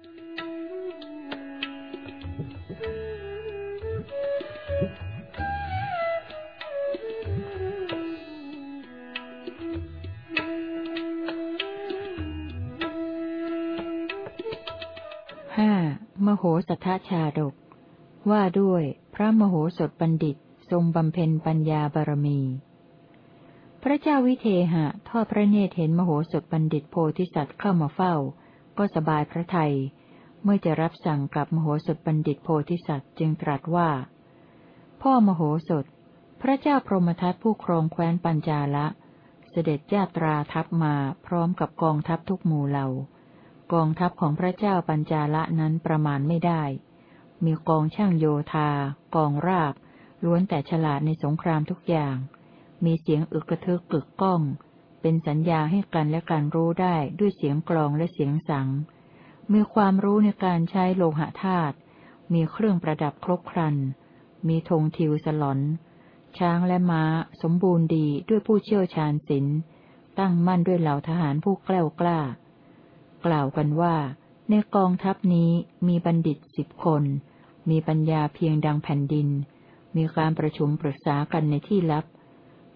ห้ามโหสถชาดก ว่าด้วยพระมโหสถบัณฑิตทรงบำเพ็ญปัญญาบารมี พระเจ้าวิเทหะทอดพระเนตรเห็นมโหสถบัณฑิตโพธิสัตว์เข้ามาเฝ้า ก็สบายพระทัย เมื่อจะรับสั่งกับมโหสถบัณฑิตโพธิสัตว์จึงตรัสว่า พ่อมโหสถ พระเจ้าพรหมทัตผู้ครองแคว้นปัญจาละ เสด็จญาตราทัพมาพร้อมกับกองทัพทุกหมู่เหล่ากองทัพของพระเจ้าปัญจาละนั้นประมาณไม่ได้ มีกองช่างโยธา กองราบ ล้วนแต่ฉลาดในสงครามทุกอย่าง มีเสียงอึกกระทึกกึกก้อง เป็นสัญญาให้กันและการรู้ได้ด้วยเสียงกลองและเสียงสัง มีความรู้ในการใช้โลหะธาตุ มีเครื่องประดับครบครัน มีธงทิวสลอน ช้างและม้า สมบูรณ์ดีด้วยผู้เชี่ยวชาญศิลป์ตั้งมั่นด้วยเหล่าทหารผู้แกล้วกล้า กล่าวกันว่า ในกองทัพนี้มีบัณฑิตสิบคน มีปัญญาเพียงดังแผ่นดิน มีการประชุมปรึกษากันในที่ลับ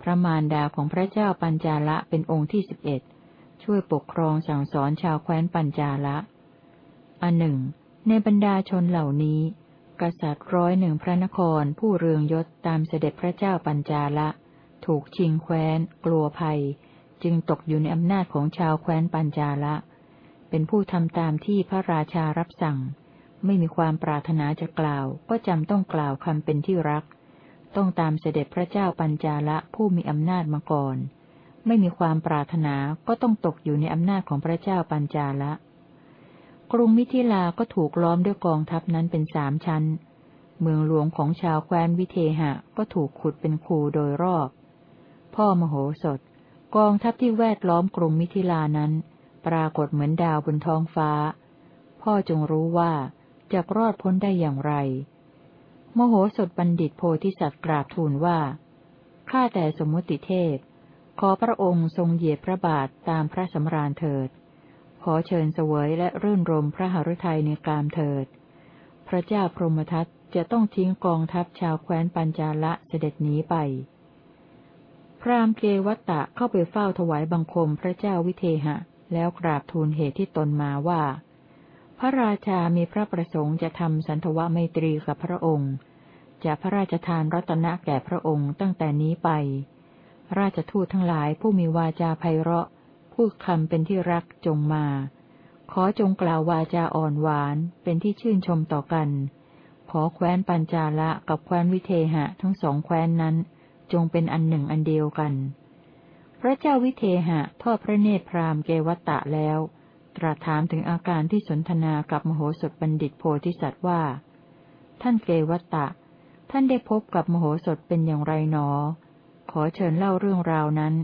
พระมารดาของพระเจ้าปัญจาละเป็นองค์ที่สิบเอ็ดช่วยปกครองสั่งสอนชาวแคว้นปัญจาละอันหนึ่ง ในบรรดาชนเหล่านี้ กษัตริย์ร้อยหนึ่งพระนครผู้เรืองยศตามเสด็จพระเจ้าปัญจาละ ถูกชิงแคว้น กลัวภัย จึงตกอยู่ในอำนาจของชาวแคว้นปัญจาละ เป็นผู้ทำตามที่พระราชารับสั่ง ไม่มีความปรารถนาจะกล่าว ก็จำต้องกล่าวคำเป็นที่รัก ต้องตามเสด็จพระเจ้าปัญจาละผู้มีอำนาจมาก่อน ไม่มีความปรารถนาก็ต้องตกอยู่ในอำนาจของพระเจ้าปัญจาละ กรุงมิถิลาก็ถูกล้อมด้วยกองทัพนั้นเป็นสามชั้น เมืองหลวงของชาวแคว้นวิเทหะก็ถูกขุดเป็นคูโดยรอบ พ่อมโหสถ กองทัพที่แวดล้อมกรุงมิถิลานั้น ปรากฏเหมือนดาวบนท้องฟ้า พ่อจงรู้ว่าจะรอดพ้นได้อย่างไร มโหสถบัณฑิตโพธิสัตว์กราบทูลว่า ข้าแต่สมมติเทพ ขอพระองค์ทรงเหยียบพระบาทตามพระสำราญเถิด ขอเชิญเสวยและรื่นรมพระหฤทัยในกามเถิด พระเจ้าพรหมทัตจะต้องทิ้งกองทัพชาวแคว้นปัญจาละเสด็จหนีไป พรามเกวัตตะเข้าไปเฝ้าถวายบังคมพระเจ้าวิเทหะ แล้วกราบทูลเหตุที่ตนมาว่า ระราชามีพระประสงค์จะทำสันทวไมตรีกับพระองค์ จะพระราชทานรัตนะแก่พระองค์ตั้งแต่นี้ไป ราชทูตทั้งหลายผู้มีวาจาไพเราะ พูดคำเป็นที่รักจงมา ขอจงกล่าววาจาอ่อนหวานเป็นที่ชื่นชมต่อกัน ขอแคว้นปัญจาละกับแคว้นวิเทหะทั้งสองแคว้นนั้น จงเป็นอันหนึ่งอันเดียวกัน พระเจ้าวิเทหะทอดพระเนตรพรามเกวัตตะแล้ว ตรัสถามถึงอาการที่สนทนากับมโหสถบัณฑิตโพธิสัตว์ว่า ท่านเกวัตตะ ท่านได้พบกับมโหสถเป็นอย่างไรหนอ ขอเชิญเล่าเรื่องราวนั้น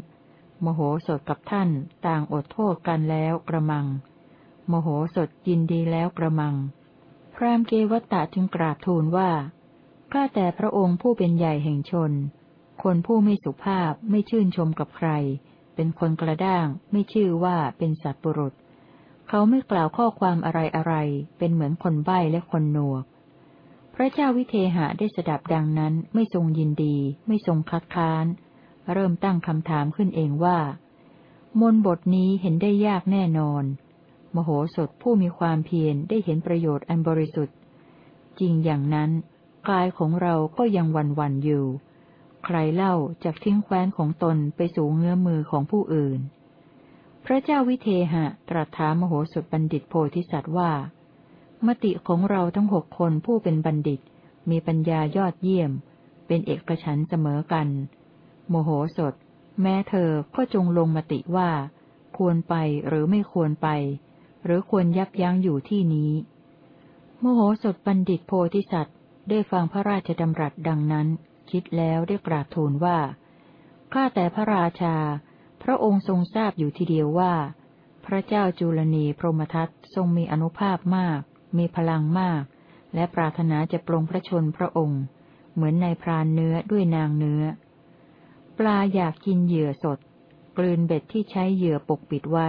มโหสถกับท่านต่างอดโทษกันแล้วกระมัง มโหสถยินดีแล้วกระมัง พรามเกวัตตะจึงกราบทูลว่าข้าแต่พระองค์ผู้เป็นใหญ่แห่งชน คนผู้ไม่สุภาพไม่ชื่นชมกับใคร เป็นคนกระด้างไม่ชื่อว่าเป็นสัตว์ปรุษ เขาไม่กล่าวข้อความอะไรอะไร เป็นเหมือนคนใบ้และคนหนวก พระเจ้าวิเทหะได้สดับดังนั้นไม่ทรงยินดี ไม่ทรงคัดค้าน เริ่มตั้งคำถามขึ้นเองว่า มนบทนี้เห็นได้ยากแน่นอน มโหสถผู้มีความเพียรได้เห็นประโยชน์อันบริสุทธิ์ จริงอย่างนั้น กายของเราก็ยังวันวันอยู่ ใครเล่าจากทิ้งแคว้นของตนไปสู่เงื้อมือของผู้อื่น พระเจ้าวิเทหะ ตรัสถามมโหสถบัณฑิตโพธิสัตว์ว่า มติของเราทั้งหกคนผู้เป็นบัณฑิต มีปัญญายอดเยี่ยม เป็นเอกฉันเสมอกัน โมโหสถ แม้เธอก็จงลงมติว่า ควรไปหรือไม่ควรไป หรือควรยับยั้งอยู่ที่นี้ โมโหสถบัณฑิตโพธิสัตว์ได้ฟังพระราชดำรัสดังนั้น คิดแล้วได้กราบทูลว่าข้าแต่พระราชา พระองค์ทรงทราบอยู่ทีเดียวว่า พระเจ้าจุลนีพรหมทัตทรงมีอนุภาพมาก มีพลังมาก และปรารถนาจะปรงพระชนพระองค์ เหมือนในพรานเนื้อด้วยนางเนื้อ ปลาอยากกินเหยื่อสด กลืนเบ็ดที่ใช้เหยื่อปกปิดไว้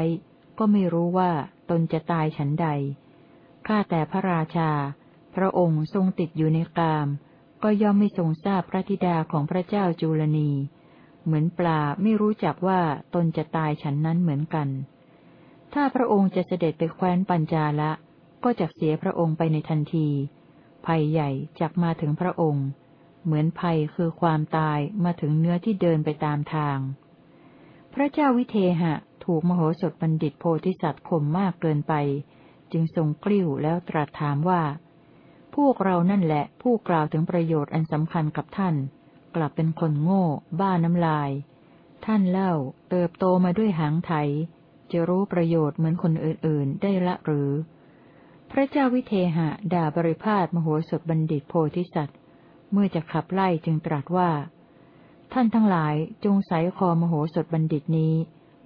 ก็ไม่รู้ว่าตนจะตายฉันใด ข้าแต่พระราชา พระองค์ทรงติดอยู่ในกาม ก็ย่อมไม่ทรงทราบพระธิดาของพระเจ้าจุลนี เหมือนปลาไม่รู้จักว่าตนจะตายฉันนั้นเหมือนกัน ถ้าพระองค์จะเสด็จไปแคว้นปัญจาละ ก็จะเสียพระองค์ไปในทันที ภัยใหญ่จักมาถึงพระองค์ เหมือนภัยคือความตายมาถึงเนื้อที่เดินไปตามทาง พระเจ้าวิเทหะถูกมโหสถบัณฑิตโพธิสัตว์ข่มมากเกินไป จึงทรงกลิ้วแล้วตรัสถามว่า พวกเรานั่นแหละผู้กล่าวถึงประโยชน์อันสำคัญกับท่าน กลับเป็นคนโง่ บ้าน้ำลาย ท่านเล่า เติบโตมาด้วยหางไถ จะรู้ประโยชน์เหมือนคนอื่นๆ ได้ละหรือ พระเจ้าวิเทหะด่าบริพาทมโหสถบัณฑิตโพธิสัตว์ เมื่อจะขับไล่จึงตรัสว่า ท่านทั้งหลายจงใสคอมโหสถบัณฑิตนี้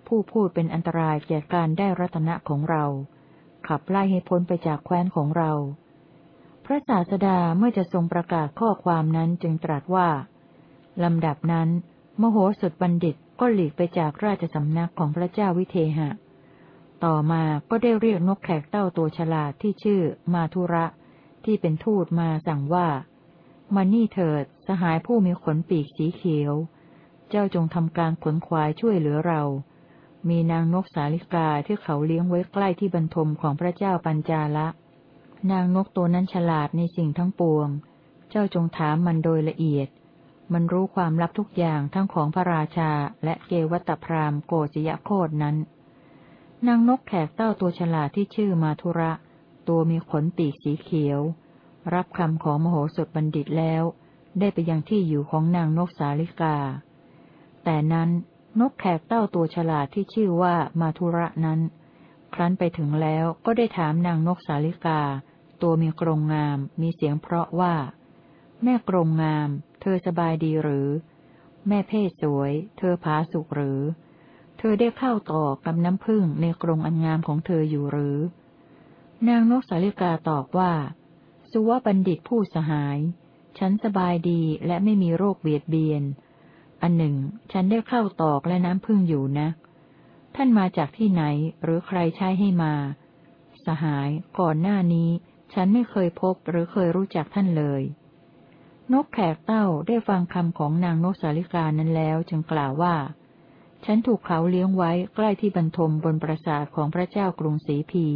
ผู้พูดเป็นอันตรายแก่การได้รัตนะของเรา ขับไล่ให้พ้นไปจากแคว้นของเราพระศาสดาเมื่อจะทรงประกาศข้อความนั้นจึงตรัสว่า ลำดับนั้น มโหสถบัณฑิตก็หลีกไปจากราชสำนักของพระเจ้าวิเทหะ ต่อมาก็ได้เรียกนกแขกเต้าตัวฉลาดที่ชื่อมาทุระ ที่เป็นทูตมาสั่งว่า มานี่เถิดสหายผู้มีขนปีกสีเขียว เจ้าจงทำการขนควายช่วยเหลือเรา มีนางนกสาลิกาที่เขาเลี้ยงไว้ใกล้ที่บรรทมของพระเจ้าปัญจาละ นางนกตัวนั้นฉลาดในสิ่งทั้งปวง เจ้าจงถามมันโดยละเอียด มันรู้ความลับทุกอย่างทั้งของพระราชาและเกวัตพราหมณ์โกจยโคดนั้น นางนกแขกเต้าตัวฉลาดที่ชื่อมาทุระ ตัวมีขนปีกสีเขียว รับคำของมโหสถบัณฑิตแล้ว ได้ไปยังที่อยู่ของนางนกสาลิกา แต่นั้นนกแขกเต้าตัวฉลาดที่ชื่อว่ามาทุระนั้น ครั้นไปถึงแล้วก็ได้ถามนางนกสาลิกา ตัวมีกรงงาม มีเสียงเพราะว่า แม่กรงงาม เธอสบายดีหรือ แม่เพศสวย เธอผาสุกหรือ เธอได้เข้าต่อกับน้ำพึ่งในกรงอันงามของเธออยู่หรือ นางนกสาลิกาตอบว่า สุวบัณฑิตผู้สหาย ฉันสบายดีและไม่มีโรคเบียดเบียน อันหนึ่ง ฉันได้เข้าตอกและน้ำพึ่งอยู่นะ ท่านมาจากที่ไหนหรือใครใช้ให้มา สหาย ก่อนหน้านี้ ฉันไม่เคยพบหรือเคยรู้จักท่านเลย นกแขกเต้าได้ฟังคำของนางนกสาลิกานั้นแล้วจึงกล่าวว่า ฉันถูกเขาเลี้ยงไว้ใกล้ที่บรรทมบนปราสาทของพระเจ้ากรุงศรีพี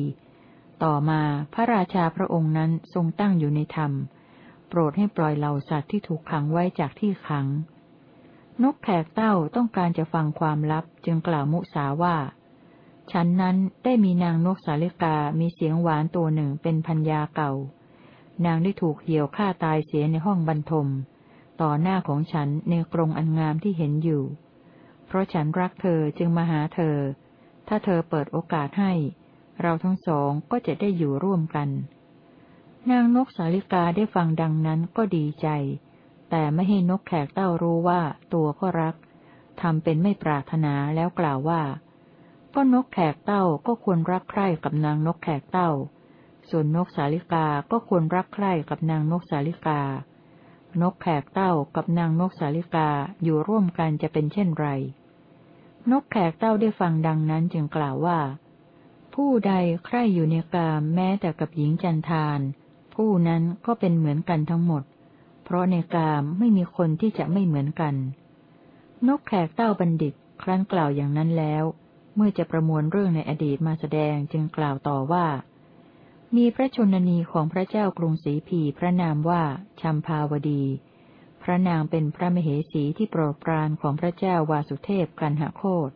ต่อมาพระราชาพระองค์นั้นทรงตั้งอยู่ในธรรม โปรดให้ปล่อยเหล่าสัตว์ที่ถูกขังไว้จากที่ขัง นกแขกเต้าต้องการจะฟังความลับจึงกล่าวมุสาว่า ฉันนั้นได้มีนางนกสาลิกามีเสียงหวานตัวหนึ่งเป็นพัญญาเก่า นางได้ถูกเหี่ยวฆ่าตายเสียในห้องบรรทม ต่อหน้าของฉันในกรงอันงามที่เห็นอยู่ เพราะฉันรักเธอจึงมาหาเธอ ถ้าเธอเปิดโอกาสให้ เราทั้งสองก็จะได้อยู่ร่วมกัน นางนกสาลิกาได้ฟังดังนั้นก็ดีใจ แต่ไม่ให้นกแขกเต้ารู้ว่าตัวก็รักทำเป็นไม่ปรารถนาแล้วกล่าวว่า ก็นกแขกเต้าก็ควรรักใคร่กับนางนกแขกเต้า ส่วนนกสาลิกาก็ควรรักใคร่กับนางนกสาลิกา นกแขกเต้ากับนางนกสาลิกาอยู่ร่วมกันจะเป็นเช่นไร นกแขกเต้าได้ฟังดังนั้นจึงกล่าวว่า ผู้ใดใคร่อยู่ในกามแม้แต่กับหญิงจันทาน ผู้นั้นก็เป็นเหมือนกันทั้งหมด เพราะในกามไม่มีคนที่จะไม่เหมือนกัน นกแขกเต้าบัณฑิต ครั้นกล่าวอย่างนั้นแล้ว เมื่อจะประมวลเรื่องในอดีตมาแสดงจึงกล่าวต่อว่า มีพระชนนีของพระเจ้ากรุงศรีพีพระนามว่าชัมพาวดี พระนางเป็นพระมเหสีที่โปรดปรานของพระเจ้าวาสุเทพกันหโคต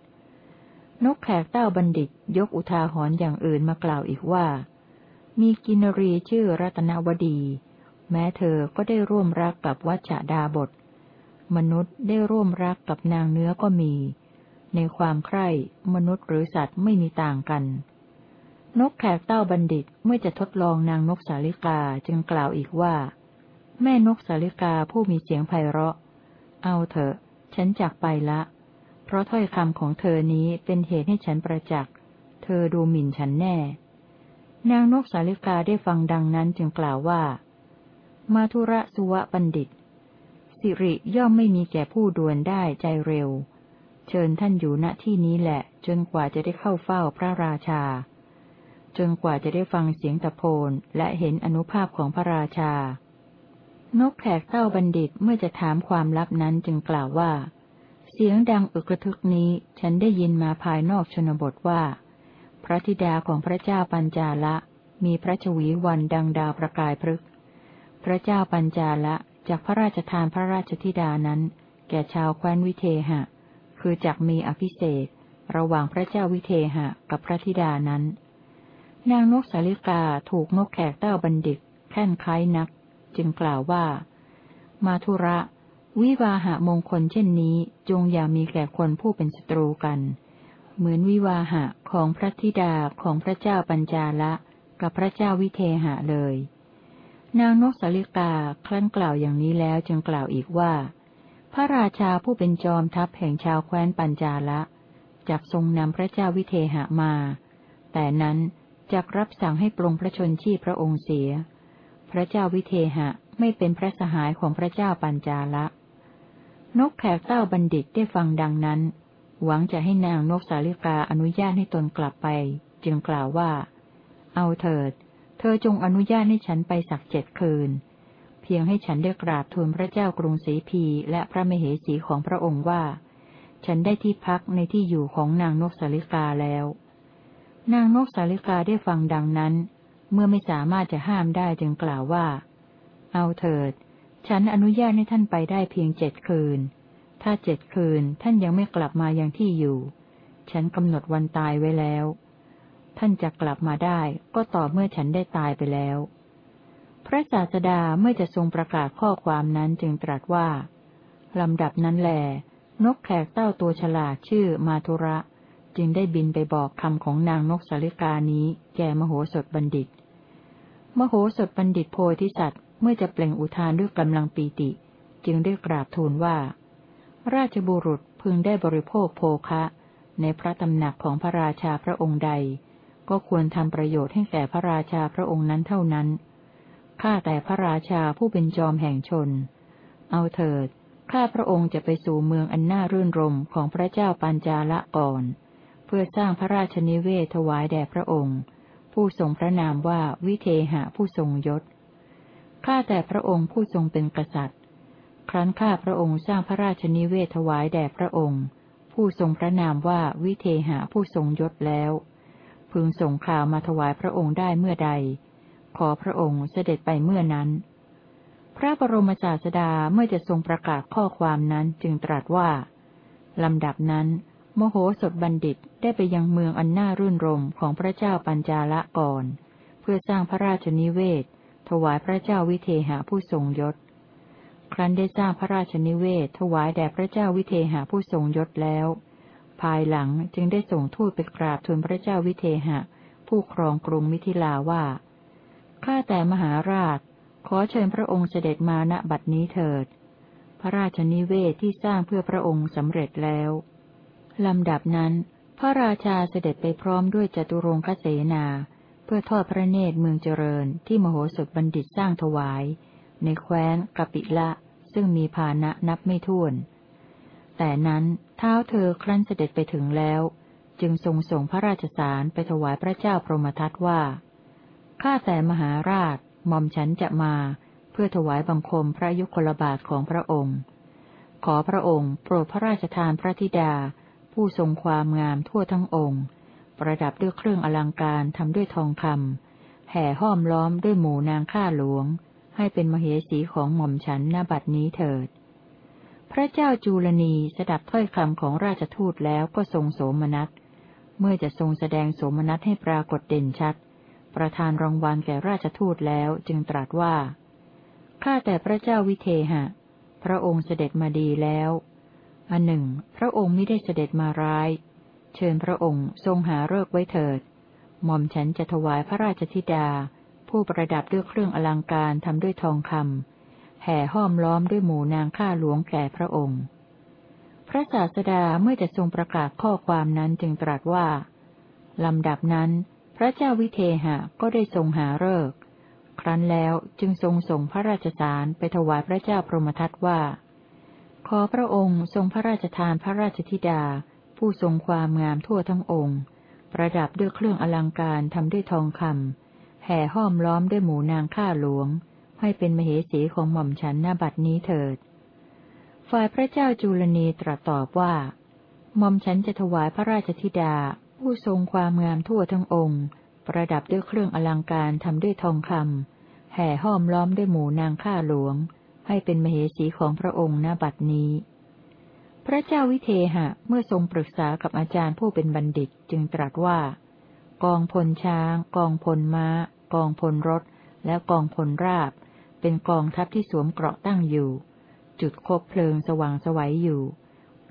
นกแขกเต้าบัณฑิตยกอุทาหรณ์อย่างอื่นมากล่าวอีกว่า มีกินรีชื่อรัตนวดี แม้เธอก็ได้ร่วมรักกับวัชดาบท มนุษย์ได้ร่วมรักกับนางเนื้อก็มี ในความใคร่มนุษย์หรือสัตว์ไม่มีต่างกัน นกแขกเต้าบัณฑิตเมื่อจะทดลองนางนกสาลิกาจึงกล่าวอีกว่า แม่นกสาลิกาผู้มีเสียงไพเราะ เอาเถอะ ฉันจากไปละ เพราะถ้อยคำของเธอนี้เป็นเหตุให้ฉันประจักษ์เธอดูหมิ่นฉันแน่ นางนกสาลิกาได้ฟังดังนั้นจึงกล่าวว่า มาทุระสุวะบัณฑิต สิริย่อมไม่มีแก่ผู้ดวนได้ใจเร็ว เชิญท่านอยู่ณที่นี้แหละ จนกว่าจะได้เข้าเฝ้าพระราชา จนกว่าจะได้ฟังเสียงตะโพนและเห็นอนุภาพของพระราชา นกแขกเต้าบัณฑิตเมื่อจะถามความลับนั้นจึงกล่าวว่า เสียงดังอึกระทึกนี้ฉันได้ยินมาภายนอกชนบทว่า พระธิดาของพระเจ้าปัญจาละ มีพระชวีวันดังดาวประกายพฤกษ์พระเจ้าปัญจาละจากพระราชทานพระราชธิดานั้น แก่ชาวแคว้นวิเทหะ คือจักมีอภิเศกระหว่างพระเจ้าวิเทหะกับพระธิดานั้น นางนกสาลิกาถูกนกแขกเต้าบัณฑิตแค่นคล้ายนัก จึงกล่าวว่า มาทุระ วิวาหะมงคลเช่นนี้จงอย่ามีแก่คนผู้เป็นศัตรูกัน เหมือนวิวาหะของพระธิดาของพระเจ้าปัญจาละ กับพระเจ้าวิเทหะเลย นางนกสาลิกาครั้นกล่าวอย่างนี้แล้วจึงกล่าวอีกว่า พระราชาผู้เป็นจอมทัพแห่งชาวแคว้นปัญจาละจักทรงนำพระเจ้าวิเทหะมา แต่นั้น จักรับสั่งให้ปรงพระชนชีพพระองค์เสีย พระเจ้าวิเทหะไม่เป็นพระสหายของพระเจ้าปัญจาละ นกแขกเต้าบัณฑิตได้ฟังดังนั้น หวังจะให้นางนกสาลิกาอนุญาตให้ตนกลับไป จึงกล่าวว่า เอาเถิด เธอจงอนุญาตให้ฉันไปสักเจ็ดคืน เพียงให้ฉันได้กราบทูลพระเจ้ากรุงศรีพีและพระมเหสีของพระองค์ว่า ฉันได้ที่พักในที่อยู่ของนางนกสาลิกาแล้ว นางนกสาลิกาได้ฟังดังนั้น เมื่อไม่สามารถจะห้ามได้จึงกล่าวว่า เอาเถิด ฉันอนุญาตให้ท่านไปได้เพียงเจ็ดคืน ถ้าเจ็ดคืนท่านยังไม่กลับมายังที่อยู่ ฉันกำหนดวันตายไว้แล้ว ท่านจะกลับมาได้ก็ต่อเมื่อฉันได้ตายไปแล้ว พระศาสดาเมื่อจะทรงประกาศข้อความนั้นจึงตรัสว่าลำดับนั้นแหลนกแขกเต้าตัวฉลาดชื่อมาทุระ จึงได้บินไปบอกคำของนางนกสาลิกานี้ แก่มโหสถบัณฑิต มโหสถบัณฑิตโพธิสัตว์เมื่อจะเปล่งอุทานด้วยกำลังปีติ จึงได้กราบทูลว่า ราชบุรุษพึงได้บริโภคโภคะ ในพระตำหนักของพระราชาพระองค์ใด ก็ควรทำประโยชน์ให้แก่พระราชาพระองค์นั้นเท่านั้น ข้าแต่พระราชาผู้เป็นจอมแห่งชน เอาเถิดข้าพระองค์จะไปสู่เมืองอันน่ารื่นรมของพระเจ้าปัญจาละก่อน พื่อสร้างพระราชนิเวศถวายแด่พระองค์ ผู้ทรงพระนามว่าวิเทหะผู้ทรงยศ ข้าแต่พระองค์ผู้ทรงเป็นกษัตริย์ ครั้นข้าพระองค์สร้างพระราชนิเวศถวายแด่พระองค์ ผู้ทรงพระนามว่าวิเทหะผู้ทรงยศแล้ว พึงส่งข่าวมาถวายพระองค์ได้เมื่อใด ขอพระองค์เสด็จไปเมื่อนั้น พระบรมศาสดาเมื่อจะทรงประกาศข้อความนั้นจึงตรัสว่าลำดับนั้น มโหสถบัณฑิตได้ไปยังเมืองอันน่ารื่นรมของพระเจ้าปัญจาละก่อน เพื่อสร้างพระราชนิเวศ ถวายพระเจ้าวิเทหะผู้ทรงยศ ครั้นได้สร้างพระราชนิเวศ ถวายแด่พระเจ้าวิเทหะผู้ทรงยศแล้ว ภายหลังจึงได้ส่งทูตไปกราบทูลพระเจ้าวิเทหะ ผู้ครองกรุงมิถิลาว่า ข้าแต่มหาราช ขอเชิญพระองค์เสด็จมาณบัดนี้เถิด พระราชนิเวศที่สร้างเพื่อพระองค์สำเร็จแล้ว ลำดับนั้น พระราชาเสด็จไปพร้อมด้วยจตุรงคเสนา เพื่อทอดพระเนตรเมืองเจริญที่มโหสถบัณฑิตสร้างถวาย ในแคว้นกปิละ ซึ่งมีภาณะนับไม่ถ้วน แต่นั้นเท้าเธอครั้นเสด็จไปถึงแล้ว จึงทรงส่งพระราชสารไปถวายพระเจ้าพรหมทัตว่าข้าแต่มหาราชหม่อมฉันจะมา เพื่อถวายบังคมพระยุคลบาทของพระองค์ ขอพระองค์ โปรดพระราชทานพระธิดา ผู้ทรงความงามทั่วทั้งองค์ ประดับด้วยเครื่องอลังการทำด้วยทองคำแห่ห้อมล้อมด้วยหมู่นางข้าหลวง ให้เป็นมเหสีของหม่อมฉันณบัดนี้เถิด พระเจ้าจูลนีสดับถ้อยคำของราชทูตแล้วก็ทรงโสมนัส เมื่อจะทรงแสดงโสมนัสให้ปรากฏเด่นชัด ประทานรางวัลแก่ราชทูตแล้วจึงตรัสว่า ข้าแต่พระเจ้าวิเทหะ พระองค์เสด็จมาดีแล้ว อันหนึ่ง พระองค์ไม่ได้เสด็จมาร้าย เชิญพระองค์ทรงหาเลิกไว้เถิด หม่อมฉันจะถวายพระราชธิดา ผู้ประดับด้วยเครื่องอลังการทำด้วยทองคำแห่ห้อมล้อมด้วยหมู่นางข้าหลวงแก่พระองค์ พระศาสดาเมื่อจะทรงประกาศข้อความนั้นจึงตรัสว่าลำดับนั้น พระเจ้าวิเทหะก็ได้ทรงหาเลิกครั้นแล้วจึงทรงส่งพระราชสารไปถวายพระเจ้าพรหมทัตว่า ขอพระองค์ทรงพระราชทานพระราชธิดา ผู้ทรงความงามทั่วทั้งองค์ ประดับด้วยเครื่องอลังการทำด้วยทองคำแห่ห้อมล้อมด้วยหมู่นางข้าหลวง ให้เป็นมเหสีของหม่อมฉันหน้าบัดนี้เถิด ฝ่ายพระเจ้าจุลนีตรัสตอบว่าหม่อมฉันจะถวายพระราชธิดา ผู้ทรงความงามทั่วทั้งองค์ ประดับด้วยเครื่องอลังการทำด้วยทองคำแห่ห้อมล้อมด้วยหมู่นางข้าหลวง ให้เป็นมเหสีของพระองค์ณบัดนี้ พระเจ้าวิเทหะเมื่อทรงปรึกษากับอาจารย์ผู้เป็นบัณฑิตจึงตรัสว่า กองพลช้าง กองพลม้า กองพลรถ และกองพลราบ เป็นกองทัพที่สวมเกราะตั้งอยู่ จุดคบเพลิงสว่างสวัยอยู่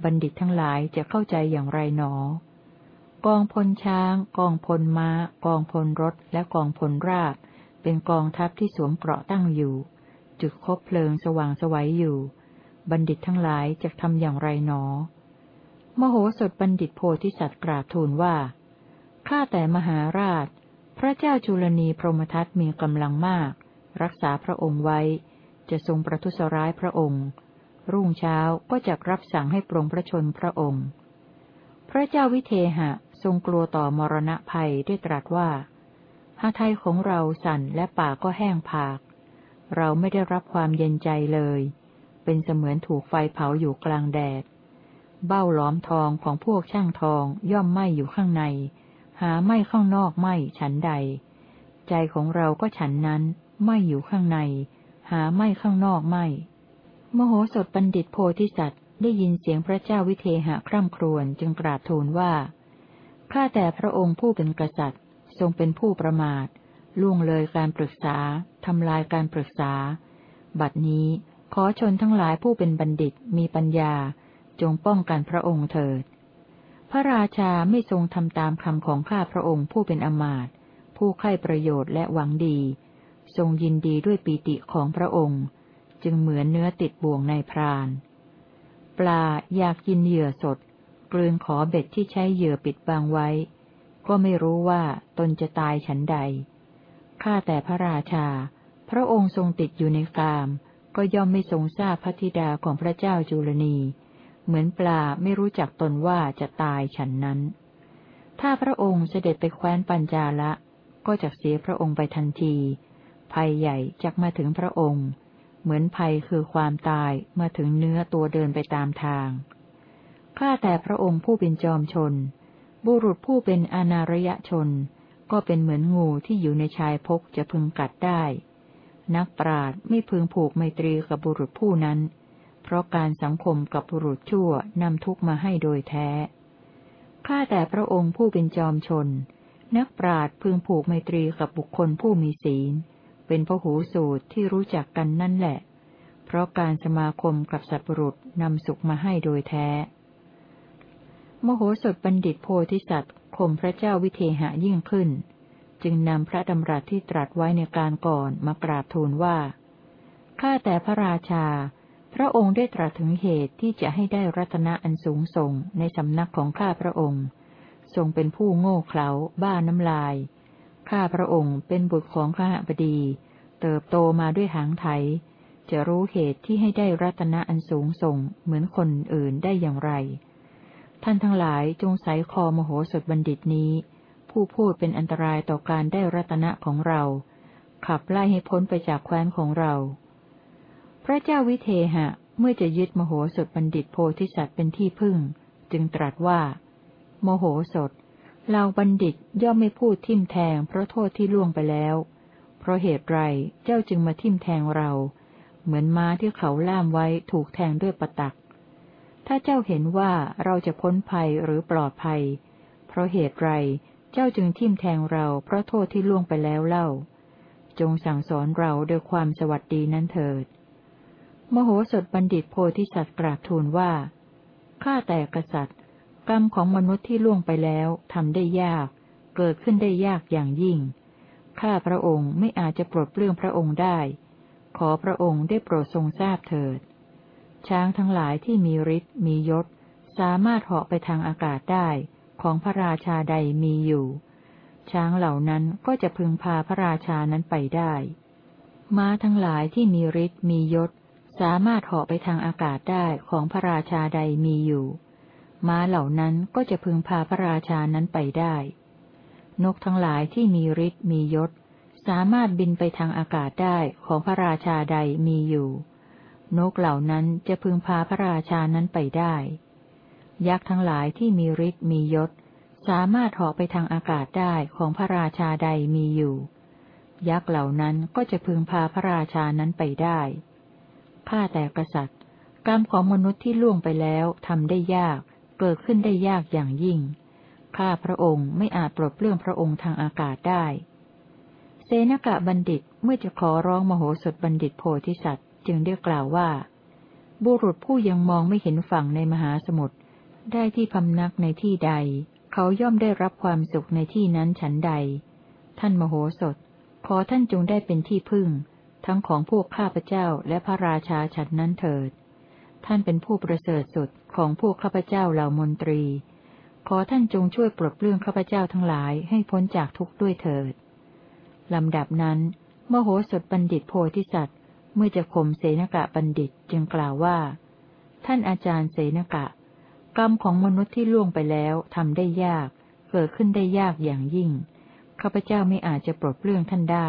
บัณฑิตทั้งหลายจะเข้าใจอย่างไรหนอกองพลช้าง กองพลม้า กองพลรถ และกองพลราบ เป็นกองทัพที่สวมเกราะตั้งอยู่ จุดคบเพลิงสว่างสวัยอยู่ บัณฑิตทั้งหลายจะทำอย่างไรหนอ มโหสถบัณฑิตโพธิสัตว์กราบทูลว่า ข้าแต่มหาราช พระเจ้าจุลนีพรหมทัตมีกำลังมาก รักษาพระองค์ไว้ จะทรงประทุษร้ายพระองค์ รุ่งเช้าก็จะรับสั่งให้ปรงพระชนพระองค์ พระเจ้าวิเทหะทรงกลัวต่อมรณะภัยได้ตรัสว่าหาไทยของเราสั่นและป่าก็แห้งผาก เราไม่ได้รับความเย็นใจเลย เป็นเสมือนถูกไฟเผาอยู่กลางแดด เบ้าล้อมทองของพวกช่างทองย่อมไหมอยู่ข้างใน หาไหมข้างนอกไหมฉันใด ใจของเราก็ฉันนั้นไหมอยู่ข้างใน หาไหมข้างนอกไหมมโหสถบัณฑิตโพธิสัตว์ได้ยินเสียงพระเจ้าวิเทหะคร่ำครวญจึงกราบทูลว่า ข้าแต่พระองค์ผู้เป็นกษัตริย์ ทรงเป็นผู้ประมาท ล่วงเลยการปรึกษา ทำลายการปรึกษา บัดนี้ขอชนทั้งหลายผู้เป็นบัณฑิตมีปัญญา จงป้องกันพระองค์เถิด พระราชาไม่ทรงทำตามคำของข้าพระองค์ผู้เป็นอมาตผู้ใคร่ประโยชน์และหวังดี ทรงยินดีด้วยปีติของพระองค์ จึงเหมือนเนื้อติดบ่วงในพราน ปลาอยากกินเหยื่อสด กลืนขอเบ็ดที่ใช้เหยื่อปิดบังไว้ ก็ไม่รู้ว่าตนจะตายฉันใด ข้าแต่พระราชา พระองค์ทรงติดอยู่ในกาม ก็ย่อมไม่ทรงทราบพระธิดาของพระเจ้าจุลนี เหมือนปลาไม่รู้จักตนว่าจะตายฉันนั้น ถ้าพระองค์เสด็จไปแคว้นปัญจาละ ก็จะเสียพระองค์ไปทันที ภัยใหญ่จะมาถึงพระองค์ เหมือนภัยคือความตายมาถึงเนื้อตัวเดินไปตามทาง ข้าแต่พระองค์ผู้เป็นจอมชน บุรุษผู้เป็นอนารยชน ก็เป็นเหมือนงูที่อยู่ในชายพกจะพึงกัดได้ นักปราดไม่พึงผูกไมตรีกับบุรุษผู้นั้น เพราะการสังคมกับบุรุษชั่วนำทุกมาให้โดยแท้ ข้าแต่พระองค์ผู้เป็นจอมชน นักปราดพึงผูกไมตรีกับบุคคลผู้มีศีล เป็นพหูสูตรที่รู้จักกันนั่นแหละ เพราะการสมาคมกับสัตว์ปรุษนำสุขมาให้โดยแท้มโหสถบัณฑิตโพธิสัตว์ ข่มพระเจ้าวิเทหะยิ่งขึ้น จึงนำพระดำรัสที่ตรัสไว้ในการก่อนมากราบทูลว่า ข้าแต่พระราชา พระองค์ได้ตรัสถึงเหตุที่จะให้ได้รัตนะอันสูงส่งในสำนักของข้าพระองค์ ทรงเป็นผู้โง่เขลาบ้าน้ำลาย ข้าพระองค์เป็นบุตรของข้าบดี เติบโตมาด้วยหางไถ จะรู้เหตุที่ให้ได้รัตนะอันสูงส่งเหมือนคนอื่นได้อย่างไร ท่านทั้งหลายจงใส่คอมโหสถบัณฑิตนี้ ผู้พูดเป็นอันตรายต่อการได้รัตนะของเรา ขับไล่ให้พ้นไปจากแคว้นของเรา พระเจ้าวิเทหะเมื่อจะยึดมโหสถบัณฑิตโพธิสัตว์เป็นที่พึ่ง จึงตรัสว่า โมโหสถเราบัณฑิตย่อมไม่พูดทิมแทงเพราะโทษที่ล่วงไปแล้ว เพราะเหตุไรเจ้าจึงมาทิมแทงเรา เหมือนม้าที่เขาล่ามไว้ถูกแทงด้วยประตัก ถ้าเจ้าเห็นว่าเราจะพ้นภัยหรือปลอดภัย เพราะเหตุไรเจ้าจึงทิมแทงเราเพราะโทษที่ล่วงไปแล้วเล่า จงสั่งสอนเราโดยความสวัสดีนั้นเถิด มโหสถบัณฑิตโพธิสัตว์กราบทูลว่า ข้าแต่กษัตริย์ กรรมของมนุษย์ที่ล่วงไปแล้วทำได้ยาก เกิดขึ้นได้ยากอย่างยิ่ง ข้าพระองค์ไม่อาจจะปลดเปลื้องพระองค์ได้ ขอพระองค์ได้โปรดทรงทราบเถิด ช้างทั้งหลายที่มีฤทธิ์มียศ สามารถเหาะไปทางอากาศได้ ของพระราชาใดมีอยู่ ช้างเหล่านั้นก็จะพึงพาพระราชานั้นไปได้ ม้าทั้งหลายที่มีฤทธิ์มียศ สามารถเหาะไปทางอากาศได้ของพระราชาใดมีอยู่ ม้าเหล่านั้นก็จะพึงพาพระราชานั้นไปได้ นกทั้งหลายที่มีฤทธิ์มียศ สามารถบินไปทางอากาศได้ของพระราชาใดมีอยู่ นกเหล่านั้นจะพึงพาพระราชานั้นไปได้ ยักษ์ทั้งหลายที่มีฤทธิ์มียศ สามารถเหาะไปทางอากาศได้ของพระราชาใดมีอยู่ ยักษ์เหล่านั้นก็จะพึงพาพระราชานั้นไปได้ข้าแต่กษัตริย์ กรรมของมนุษย์ที่ล่วงไปแล้วทำได้ยาก เกิดขึ้นได้ยากอย่างยิ่ง ข้าพระองค์ไม่อาจปลดเปลื้องพระองค์ทางอากาศได้เซนกะบัณฑิตเมื่อจะขอร้องมโหสถบัณฑิตโพธิสัตว์ จึงได้กล่าวว่า บุรุษผู้ยังมองไม่เห็นฝั่งในมหาสมุทรได้ที่พำนักในที่ใด เขาย่อมได้รับความสุขในที่นั้นฉันใด ท่านมโหสถ ขอท่านจงได้เป็นที่พึ่ง ทั้งของพวกข้าพเจ้าและพระราชาฉันนั้นเถิด ท่านเป็นผู้ประเสริฐสุดของพวกข้าพเจ้าเหล่ามนตรี ขอท่านจงช่วยปลดเปลื้องข้าพเจ้าทั้งหลายให้พ้นจากทุกข์ด้วยเถิดลำดับนั้น มโหสถบัณฑิตโพธิสัตว์ เมื่อจะข่มเสนกะบัณฑิตจึงกล่าวว่า ท่านอาจารย์เสนกะ กรรมของมนุษย์ที่ล่วงไปแล้วทำได้ยาก เกิดขึ้นได้ยากอย่างยิ่ง ข้าพเจ้าไม่อาจจะปลดเปลื้องท่านได้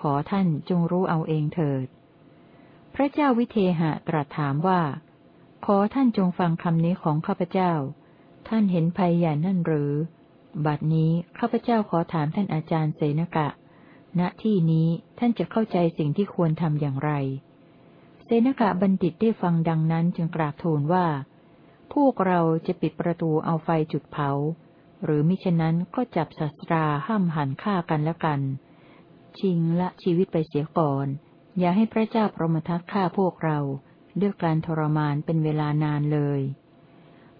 ขอท่านจงรู้เอาเองเถิด พระเจ้าวิเทหะตรัสถามว่า ขอท่านจงฟังคำนี้ของข้าพเจ้า ท่านเห็นภัยใหญ่นั่นหรือ บัดนี้ข้าพเจ้าขอถามท่านอาจารย์เสนกะ ณที่นี้ท่านจะเข้าใจสิ่งที่ควรทำอย่างไรเสนกะบัณฑิตได้ฟังดังนั้นจึงกราบทูลว่า พวกเราจะปิดประตูเอาไฟจุดเผา หรือมิฉะนั้นก็จับศัตราห้ามหันฆ่ากันและกัน ชิงละชีวิตไปเสียก่อน อย่าให้พระเจ้าพรหมทัตฆ่าพวกเราด้วยการทรมานเป็นเวลานานเลย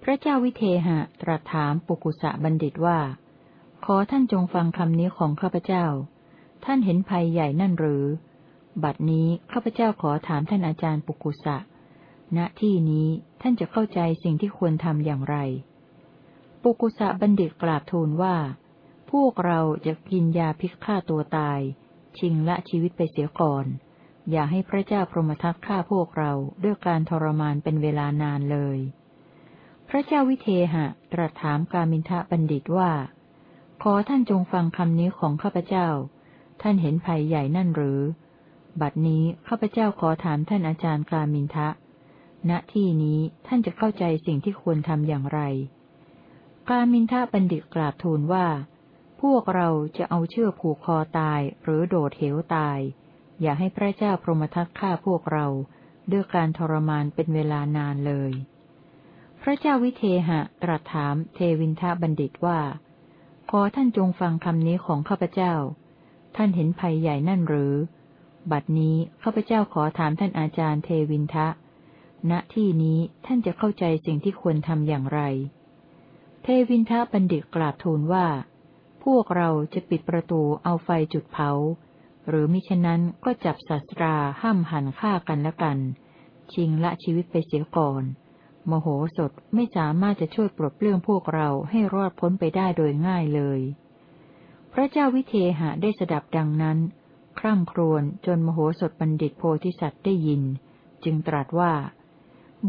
พระเจ้าวิเทหะตรัสถามปุกุสะบัณฑิตว่า ขอท่านจงฟังคำนี้ของข้าพเจ้า ท่านเห็นภัยใหญ่นั่นหรือ บัดนี้ข้าพเจ้าขอถามท่านอาจารย์ปุกุสะ ณ ที่นี้ท่านจะเข้าใจสิ่งที่ควรทำอย่างไร ปุกุสะบัณฑิตกราบทูลว่า พวกเราจะกินยาพิษฆ่าตัวตาย ชิงละชีวิตไปเสียก่อน อย่าให้พระเจ้าพรหมทัตฆ่าพวกเราด้วยการทรมานเป็นเวลานานเลย พระเจ้าวิเทหะตรัสถามกามินทะบัณฑิตว่า ขอท่านจงฟังคำนี้ของข้าพเจ้า ท่านเห็นภัยใหญ่นั่นหรือ บัดนี้ข้าพเจ้าขอถามท่านอาจารย์กามินทะ ณ ที่นี้ท่านจะเข้าใจสิ่งที่ควรทำอย่างไร กามินทะบัณฑิตกราบทูลว่า พวกเราจะเอาเชือกผูกคอตายหรือโดดเหวตาย อย่าให้พระเจ้าพรหมทัตฆ่าพวกเราด้วยการทรมานเป็นเวลานานเลย พระเจ้าวิเทหะตรัสถามเทวินทะบัณฑิตว่า ขอท่านจงฟังคำนี้ของข้าพเจ้า ท่านเห็นภัยใหญ่นั่นหรือ บัดนี้ข้าพเจ้าขอถามท่านอาจารย์เทวินทะ ณ ที่นี้ท่านจะเข้าใจสิ่งที่ควรทำอย่างไร เทวินทะบัณฑิตกราบทูลว่า พวกเราจะปิดประตูเอาไฟจุดเผา หรือมิฉะนั้นก็จับศัสตราห้ำหั่นฆ่ากันและกัน ชิงละชีวิตไปเสียก่อน มโหสถไม่สามารถจะช่วยปลดเปลื้องพวกเราให้รอดพ้นไปได้โดยง่ายเลย ระเจ้าวิเทหะได้สดับดังนั้น คร่ำครวญจนมโหสถบัณฑิตโพธิสัตว์ได้ยิน จึงตรัสว่า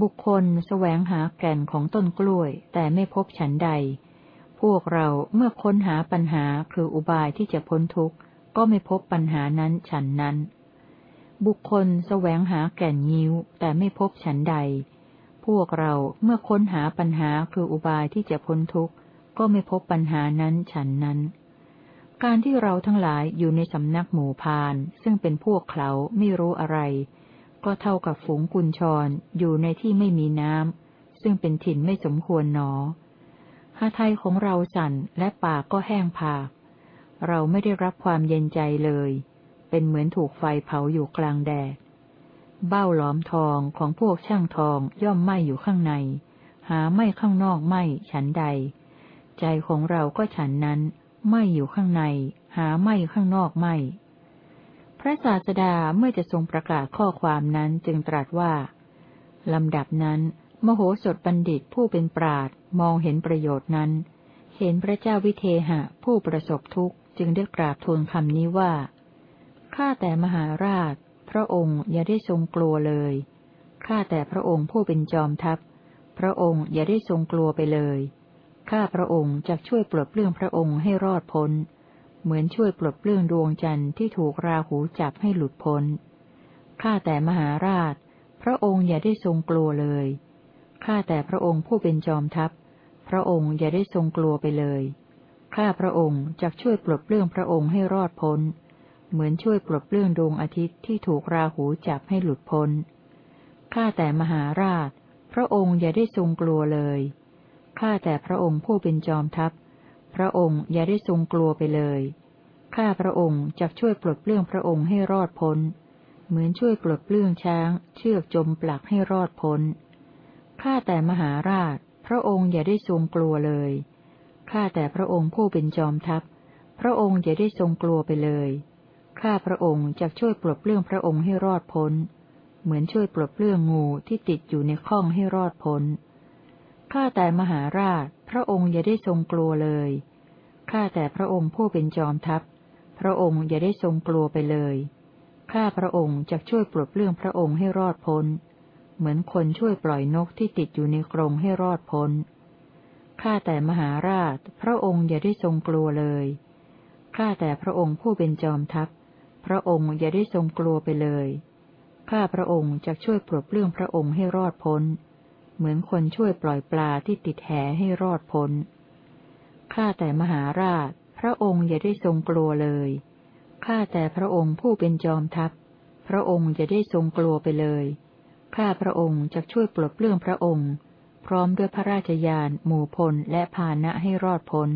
บุคคลแสวงหาแก่นของต้นกล้วย แต่ไม่พบฉันใด พวกเราเมื่อค้นหาปัญหาคืออุบายที่จะพ้นทุกข์ ก็ไม่พบปัญหานั้นฉันนั้น บุคคลแสวงหาแก่นงิ้ว แต่ไม่พบฉันใด พวกเราเมื่อค้นหาปัญหาคืออุบายที่จะพ้นทุกข์ ก็ไม่พบปัญหานั้นฉันนั้น การที่เราทั้งหลายอยู่ในสำนักหมู่พาน ซึ่งเป็นพวกเขาไม่รู้อะไร ก็เท่ากับฝูงกุญชรอยู่ในที่ไม่มีน้ำซึ่งเป็นถิ่นไม่สมควรหนอหาไทยของเราสั่นและปากก็แห้งผาก เราไม่ได้รับความเย็นใจเลย เป็นเหมือนถูกไฟเผาอยู่กลางแดด เบ้าหลอมทองของพวกช่างทองย่อมไหมอยู่ข้างใน หาไม่ข้างนอกไหมฉันใด ใจของเราก็ฉันนั้น ไหมอยู่ข้างใน หาไม่ข้างนอกไหมพระศาสดาเมื่อจะทรงประกาศข้อความนั้นจึงตรัสว่า ลำดับนั้น มโหสถบัณฑิตผู้เป็นปราดมองเห็นประโยชน์นั้น เห็นพระเจ้าวิเทหะผู้ประสบทุกข์จึงได้กราบทูลคำนี้ว่า ข้าแต่มหาราช พระองค์อย่าได้ทรงกลัวเลย ข้าแต่พระองค์ผู้เป็นจอมทัพ พระองค์อย่าได้ทรงกลัวไปเลย ข้าพระองค์จะช่วยปลดเปลื้องพระองค์ให้รอดพ้น เหมือนช่วยปลดเปลื้องดวงจันทร์ที่ถูกราหูจับให้หลุดพ้น ข้าแต่มหาราช พระองค์อย่าได้ทรงกลัวเลย ข้าแต่พระองค์ผู้เป็นจอมทัพ พระองค์อย่าได้ทรงกลัวไปเลย ข้าพระองค์จะช่วยปลดเปลื้องพระองค์ให้รอดพ้น เหมือนช่วยปลดเปลื้องดวงอาทิตย์ที่ถูกราหูจับให้หลุดพ้น ข้าแต่มหาราช พระองค์อย่าได้ทรงกลัวเลย ข้าแต่พระองค์ผู้เป็นจอมทัพ พระองค์อย่าได้ทรงกลัวไปเลย ข้าพระองค์จะช่วยปลดเปลื้องพระองค์ให้รอดพ้น เหมือนช่วยปลดเปลื้องช้าง เชือกจมปลักให้รอดพ้น ข้าแต่มหาราช พระองค์อย่าได้ทรงกลัวเลย ข้าแต่พระองค์ผู้เป็นจอมทัพ พระองค์อย่าได้ทรงกลัวไปเลย ข้าพระองค์จะช่วยปลดเปลื้องพระองค์ให้รอดพ้น เหมือนช่วยปลดเปลื้องงูที่ติดอยู่ในข้องให้รอดพ้น ข้าแต่มหาราช พระองค์อย่าได้ทรงกลัวเลย ข้าแต่พระองค์ผู้เป็นจอมทัพ พระองค์อย่าได้ทรงกลัวไปเลย ข้าพระองค์จะช่วยปลดเปลื้องพระองค์ให้รอดพ้น เหมือนคนช่วยปล่อยนกที่ติดอยู่ในกรงให้รอดพ้น ข้าแต่มหาราช พระองค์อย่าได้ทรงกลัวเลย ข้าแต่พระองค์ผู้เป็นจอมทัพ พระองค์อย่าได้ทรงกลัวไปเลย ข้าพระองค์จะช่วยปลดเปลื้องพระองค์ให้รอดพ้น เหมือนคนช่วยปล่อยปลาที่ติดแหให้รอดพ้น ข้าแต่มหาราช พระองค์อย่าได้ทรงกลัวเลย ข้าแต่พระองค์ผู้เป็นจอมทัพ พระองค์อย่าได้ทรงกลัวไปเลย ข้าพระองค์จะช่วยปลดเปลื้องพระองค์ พร้อมด้วยพระราชยาน หมู่พลและพานะให้รอดพ้น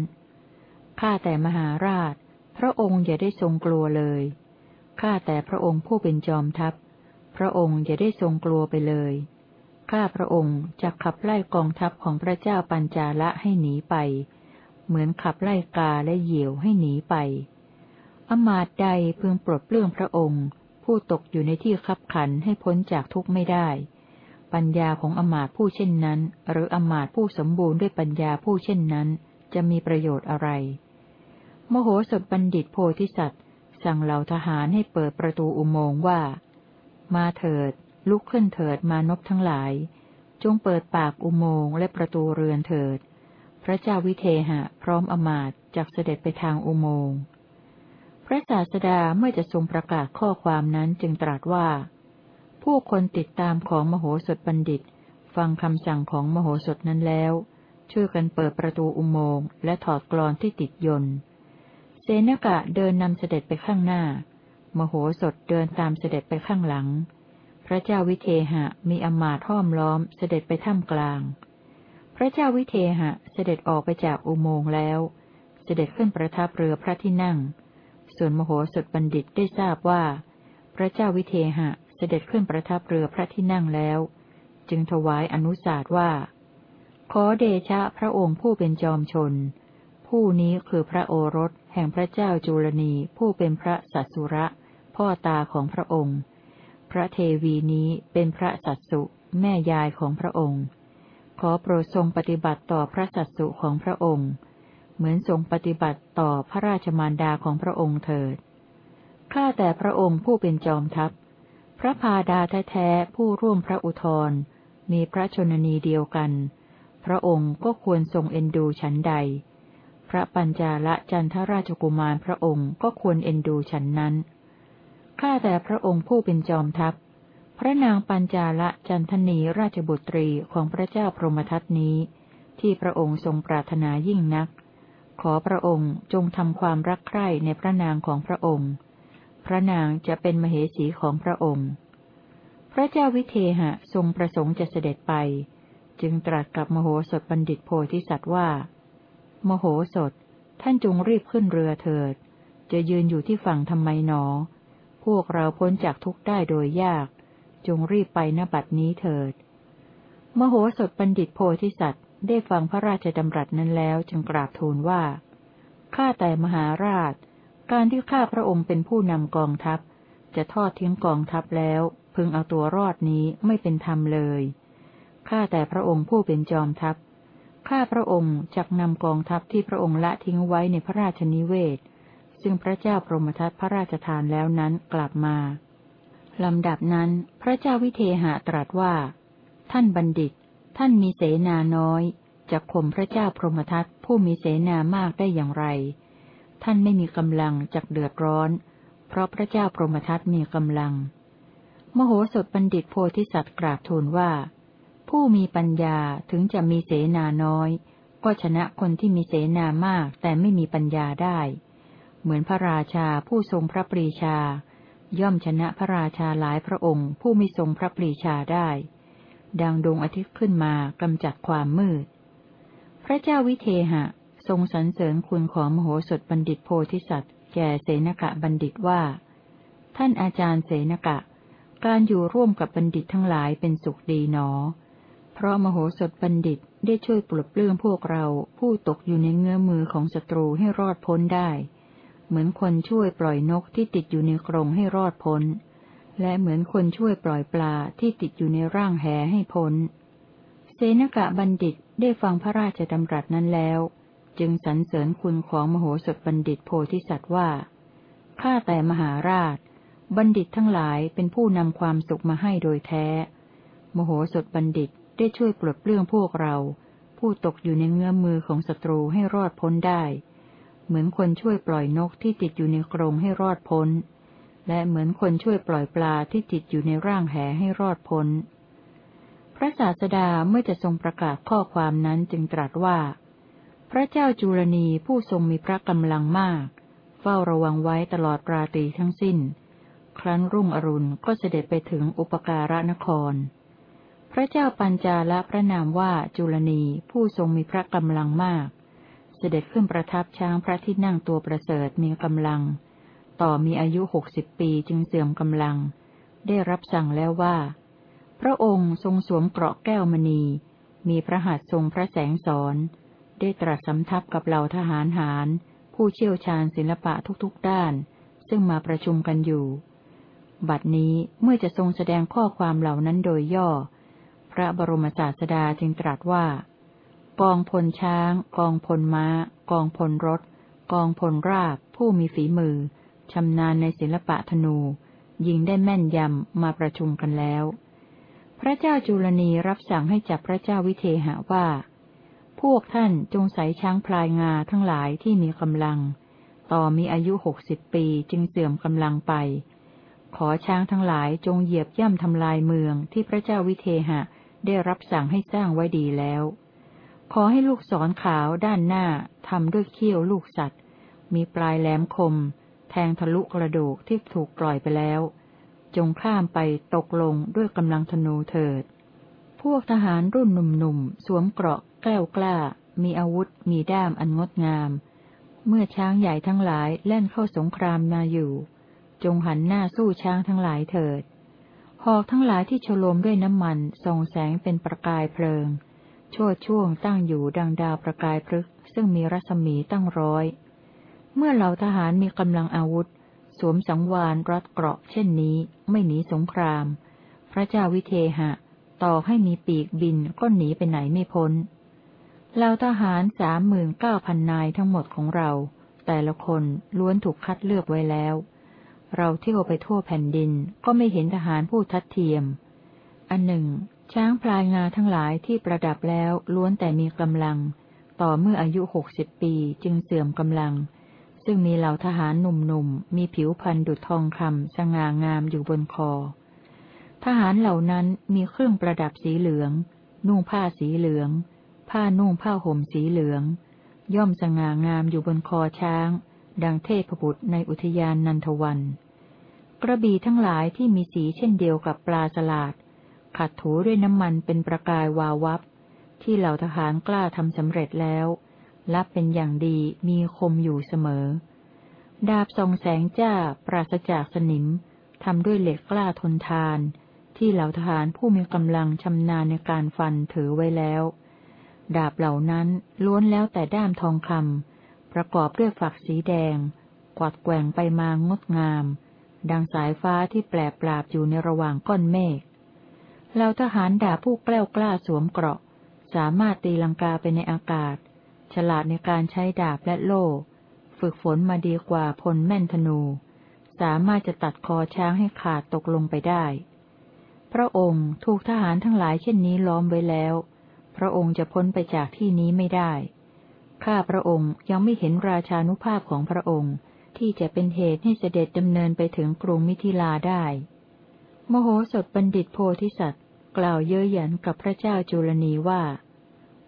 ข้าแต่มหาราช พระองค์อย่าได้ทรงกลัวเลย ข้าแต่พระองค์ผู้เป็นจอมทัพ พระองค์อย่าได้ทรงกลัวไปเลย ข้าพระองค์จะขับไล่กองทัพของพระเจ้าปัญจาละให้หนีไป เหมือนขับไล่กาและเหยี่ยวให้หนีไป อมาตใดพึงปลดเปลื้องพระองค์ ผู้ตกอยู่ในที่คับขันให้พ้นจากทุกข์ไม่ได้ ปัญญาของอมาตผู้เช่นนั้น หรืออมาตผู้สมบูรณ์ด้วยปัญญาผู้เช่นนั้น จะมีประโยชน์อะไร มโหสถบัณฑิตโพธิสัตว์ สั่งเหล่าทหารให้เปิดประตูอุโมงค์ว่า มาเถิด ลุกขึ้นเถิดมานพทั้งหลาย จงเปิดปากอุโมงค์และประตูเรือนเถิด พระเจ้าวิเทหะ พร้อมอมาตจากเสด็จไปทางอุโมงค์พระศาสดาเมื่อจะทรงประกาศข้อความนั้นจึงตรัสว่า ผู้คนติดตามของมโหสถบัณฑิต ฟังคำสั่งของมโหสถนั้นแล้ว ช่วยกันเปิดประตูอุโมงค์และถอดกรอนที่ติดยนต์เสนกะเดินนำเสด็จไปข้างหน้า มโหสถเดินตามเสด็จไปข้างหลัง พระเจ้าวิเทหะมีอมาตห้อมล้อมเสด็จไปถ้ำกลาง พระเจ้าวิเทหะเสด็จออกไปจากอุโมงค์แล้ว เสด็จขึ้นประทับเรือพระที่นั่ง ส่วนมโหสถบัณฑิตได้ทราบว่า พระเจ้าวิเทหะเสด็จขึ้นประทับเรือพระที่นั่งแล้ว จึงถวายอนุสาสว่า ขอเดชะพระองค์ผู้เป็นจอมชน ผู้นี้คือพระโอรสแห่งพระเจ้าจุลนีผู้เป็นพระสัสุระ พ่อตาของพระองค์ พระเทวีนี้เป็นพระสัตสุแม่ยายของพระองค์ ขอโปรดทรงปฏิบัติต่อพระสัตสุของพระองค์ เหมือนทรงปฏิบัติต่อพระราชมารดาของพระองค์เถิด ข้าแต่พระองค์ผู้เป็นจอมทัพ พระพาดาแท้ๆผู้ร่วมพระอุทรมีพระชนนีเดียวกัน พระองค์ก็ควรทรงเอ็นดูฉันใด พระปัญจาละจันทราชกุมารพระองค์ก็ควรเอ็นดูฉันนั้น ข้าแต่พระองค์ผู้เป็นจอมทัพ พระนางปัญจาละจันทนีราชบุตรีของพระเจ้าพรหมทัตนี้ ที่พระองค์ทรงปรารถนายิ่งนัก ขอพระองค์จงทำความรักใคร่ในพระนางของพระองค์ พระนางจะเป็นมเหสีของพระองค์ พระเจ้าวิเทหะทรงประสงค์จะเสด็จไป จึงตรัสกับมโหสถบัณฑิตโพธิสัตว์ว่า มโหสถท่านจงรีบขึ้นเรือเถิด จะยืนอยู่ที่ฝั่งทำไมหนอ พวกเราพ้นจากทุกข์ได้โดยยาก จงรีบไปณบัดนี้เถิด มโหสถบัณฑิตโพธิสัตว์ ได้ฟังพระราชดำรัสนั้นแล้วจึงกราบทูลว่า ข้าแต่มหาราช การที่ข้าพระองค์เป็นผู้นำกองทัพ จะทอดทิ้งกองทัพแล้ว พึงเอาตัวรอดนี้ไม่เป็นธรรมเลย ข้าแต่พระองค์ผู้เป็นจอมทัพ ข้าพระองค์จักนำกองทัพที่พระองค์ละทิ้งไว้ในพระราชนิเวศ ซึ่งพระเจ้าพรหมทัตพระราชทานแล้วนั้นกลับมา ลำดับนั้น พระเจ้าวิเทหะตรัสว่า ท่านบัณฑิต ท่านมีเสนาน้อยจะข่มพระเจ้าพรหมทัตผู้มีเสนามากได้อย่างไร ท่านไม่มีกำลังจักเดือดร้อน เพราะพระเจ้าพรหมทัตมีกำลัง มโหสถบัณฑิตโพธิสัตว์กราบทูลว่า ผู้มีปัญญาถึงจะมีเสนาน้อย ก็ชนะคนที่มีเสนามากแต่ไม่มีปัญญาได้ เหมือนพระราชาผู้ทรงพระปรีชา ย่อมชนะพระราชาหลายพระองค์ ผู้มีทรงพระปรีชาได้ ดังดวงอาทิตย์ขึ้นมากำจัดความมืด พระเจ้าวิเทหะ ทรงสรรเสริญคุณของมโหสถบัณฑิตโพธิสัตว์ แก่เสนกะบัณฑิตว่า ท่านอาจารย์เสนกะ การอยู่ร่วมกับบัณฑิตทั้งหลายเป็นสุขดีหนอ เพราะมโหสถบัณฑิตได้ช่วยปลดเปลื้องพวกเราผู้ตกอยู่ในเงื้อมือของศัตรูให้รอดพ้นได้ เหมือนคนช่วยปล่อยนกที่ติดอยู่ในกรงให้รอดพ้น และเหมือนคนช่วยปล่อยปลาที่ติดอยู่ในร่างแหให้พ้น เสนกะบัณฑิตได้ฟังพระราชดำรัสนั้นแล้ว จึงสรรเสริญคุณของมโหสถบัณฑิตโพธิสัตว์ว่า ข้าแต่มหาราช บัณฑิตทั้งหลายเป็นผู้นำความสุขมาให้โดยแท้ มโหสถบัณฑิตได้ช่วยปลดเปลื้องพวกเรา ผู้ตกอยู่ในเงื้อมมือของศัตรูให้รอดพ้นได้ เหมือนคนช่วยปล่อยนกที่ติดอยู่ในกรงให้รอดพ้น และเหมือนคนช่วยปล่อยปลาที่ติดอยู่ในร่างแหให้รอดพ้น พระศาสดาเมื่อจะทรงประกาศข้อความนั้นจึงตรัสว่า พระเจ้าจุลนีผู้ทรงมีพระกำลังมาก เฝ้าระวังไว้ตลอดราตรีทั้งสิ้น ครั้นรุ่งอรุณก็เสด็จไปถึงอุปการะนคร พระเจ้าปัญจาละพระนามว่าจุลนีผู้ทรงมีพระกำลังมาก สด็จขึ้นประทับช้างพระที่นั่งตัวประเสริฐมีกำลัง ต่อมีอายุหกสิบปีจึงเสื่อมกำลัง ได้รับสั่งแล้วว่า พระองค์ทรงสวมเกราะแก้วมณี มีพระหัตถ์ทรงพระแสงสอน ได้ตรัสสำทับกับเหล่าทหารหาร ผู้เชี่ยวชาญศิลปะทุกๆด้าน ซึ่งมาประชุมกันอยู่ บัดนี้เมื่อจะทรงแสดงข้อความเหล่านั้นโดยย่อ พระบรมศาสดาจึงตรัสว่า กองพลช้าง กองพลม้า กองพลรถ กองพลราบ ผู้มีฝีมือชำนาญในศิลปะธนู ยิงได้แม่นยำมาประชุมกันแล้ว พระเจ้าจุลนีรับสั่งให้จับพระเจ้าวิเทหะว่า พวกท่านจงใส่ช้างพลายงาทั้งหลายที่มีกำลัง ต่อมีอายุหกสิบปีจึงเสื่อมกำลังไป ขอช้างทั้งหลายจงเหยียบย่ำทำลายเมืองที่พระเจ้าวิเทหะได้รับสั่งให้สร้างไว้ดีแล้ว ขอให้ลูกศรขาวด้านหน้าทำด้วยเขี้ยวลูกสัตว์ มีปลายแหลมคม แทงทะลุกระดูกที่ถูกปล่อยไปแล้ว จงข้ามไปตกลงด้วยกำลังธนูเถิด พวกทหารรุ่นหนุ่มๆ สวมเกราะแกล้วกล้า มีอาวุธ มีด้ามอันงดงาม เมื่อช้างใหญ่ทั้งหลายแล่นเข้าสงครามมาอยู่ จงหันหน้าสู้ช้างทั้งหลายเถิดหอกทั้งหลายที่ฉโลมด้วยน้ำมันส่องแสงเป็นประกายเพลิง โชดช่วงตั้งอยู่ดังดาวประกายพฤกซึ่งมีรัศมีตั้งร้อย เมื่อเหล่าทหารมีกำลังอาวุธ สวมสังวานรัดเกราะเช่นนี้ ไม่หนีสงคราม พระเจ้าวิเทหะ ต่อให้มีปีกบินก็หนีไปไหนไม่พ้นเราทหารสามหมื่นเก้าพันนายทั้งหมดของเรา แต่ละคนล้วนถูกคัดเลือกไว้แล้ว เราเที่ยวไปทั่วแผ่นดินก็ไม่เห็นทหารผู้ทัดเทียม อันหนึ่ง ช้างพลายงาทั้งหลายที่ประดับแล้วล้วนแต่มีกำลัง ต่อเมื่ออายุหกสิบปีจึงเสื่อมกำลัง ซึ่งมีเหล่าทหารหนุ่มๆ มีผิวพรรณดุจทองคำสง่างามอยู่บนคอ ทหารเหล่านั้นมีเครื่องประดับสีเหลือง นุ่งผ้าสีเหลือง ผ้านุ่งผ้าห่มสีเหลือง ย่อมสง่างามอยู่บนคอช้าง ดังเทพบุตรในอุทยานนันทวัน กระบี่ทั้งหลายที่มีสีเช่นเดียวกับปลาสลาด ขัดถูด้วยน้ำมันเป็นประกายวาววับ ที่เหล่าทหารกล้าทำสำเร็จแล้วลับเป็นอย่างดีมีคมอยู่เสมอ ดาบทรงแสงจ้าปราศจากสนิมทำด้วยเหล็กกล้าทนทาน ที่เหล่าทหารผู้มีกำลังชำนาญในการฟันถือไว้แล้ว ดาบเหล่านั้นล้วนแล้วแต่ด้ามทองคำประกอบด้วยฝักสีแดง กวัดแกว่งไปมางดงาม ดังสายฟ้าที่แปลปราบอยู่ในระหว่างก้อนเมฆ เหล่าทหารดาบผู้แกล้วกล้าสวมเกราะ สามารถตีลังกาไปในอากาศ ฉลาดในการใช้ดาบและโล่ ฝึกฝนมาดีกว่าพลแม่นธนู สามารถจะตัดคอช้างให้ขาดตกลงไปได้ พระองค์ถูกทหารทั้งหลายเช่นนี้ล้อมไว้แล้ว พระองค์จะพ้นไปจากที่นี้ไม่ได้ ข้าพระองค์ยังไม่เห็นราชานุภาพของพระองค์ที่จะเป็นเหตุให้เสด็จดำเนินไปถึงกรุงมิถิลาได้ มโหสถบัณฑิตโพธิสัตว กล่าวเย้ยหยันกับพระเจ้าจุลนีว่า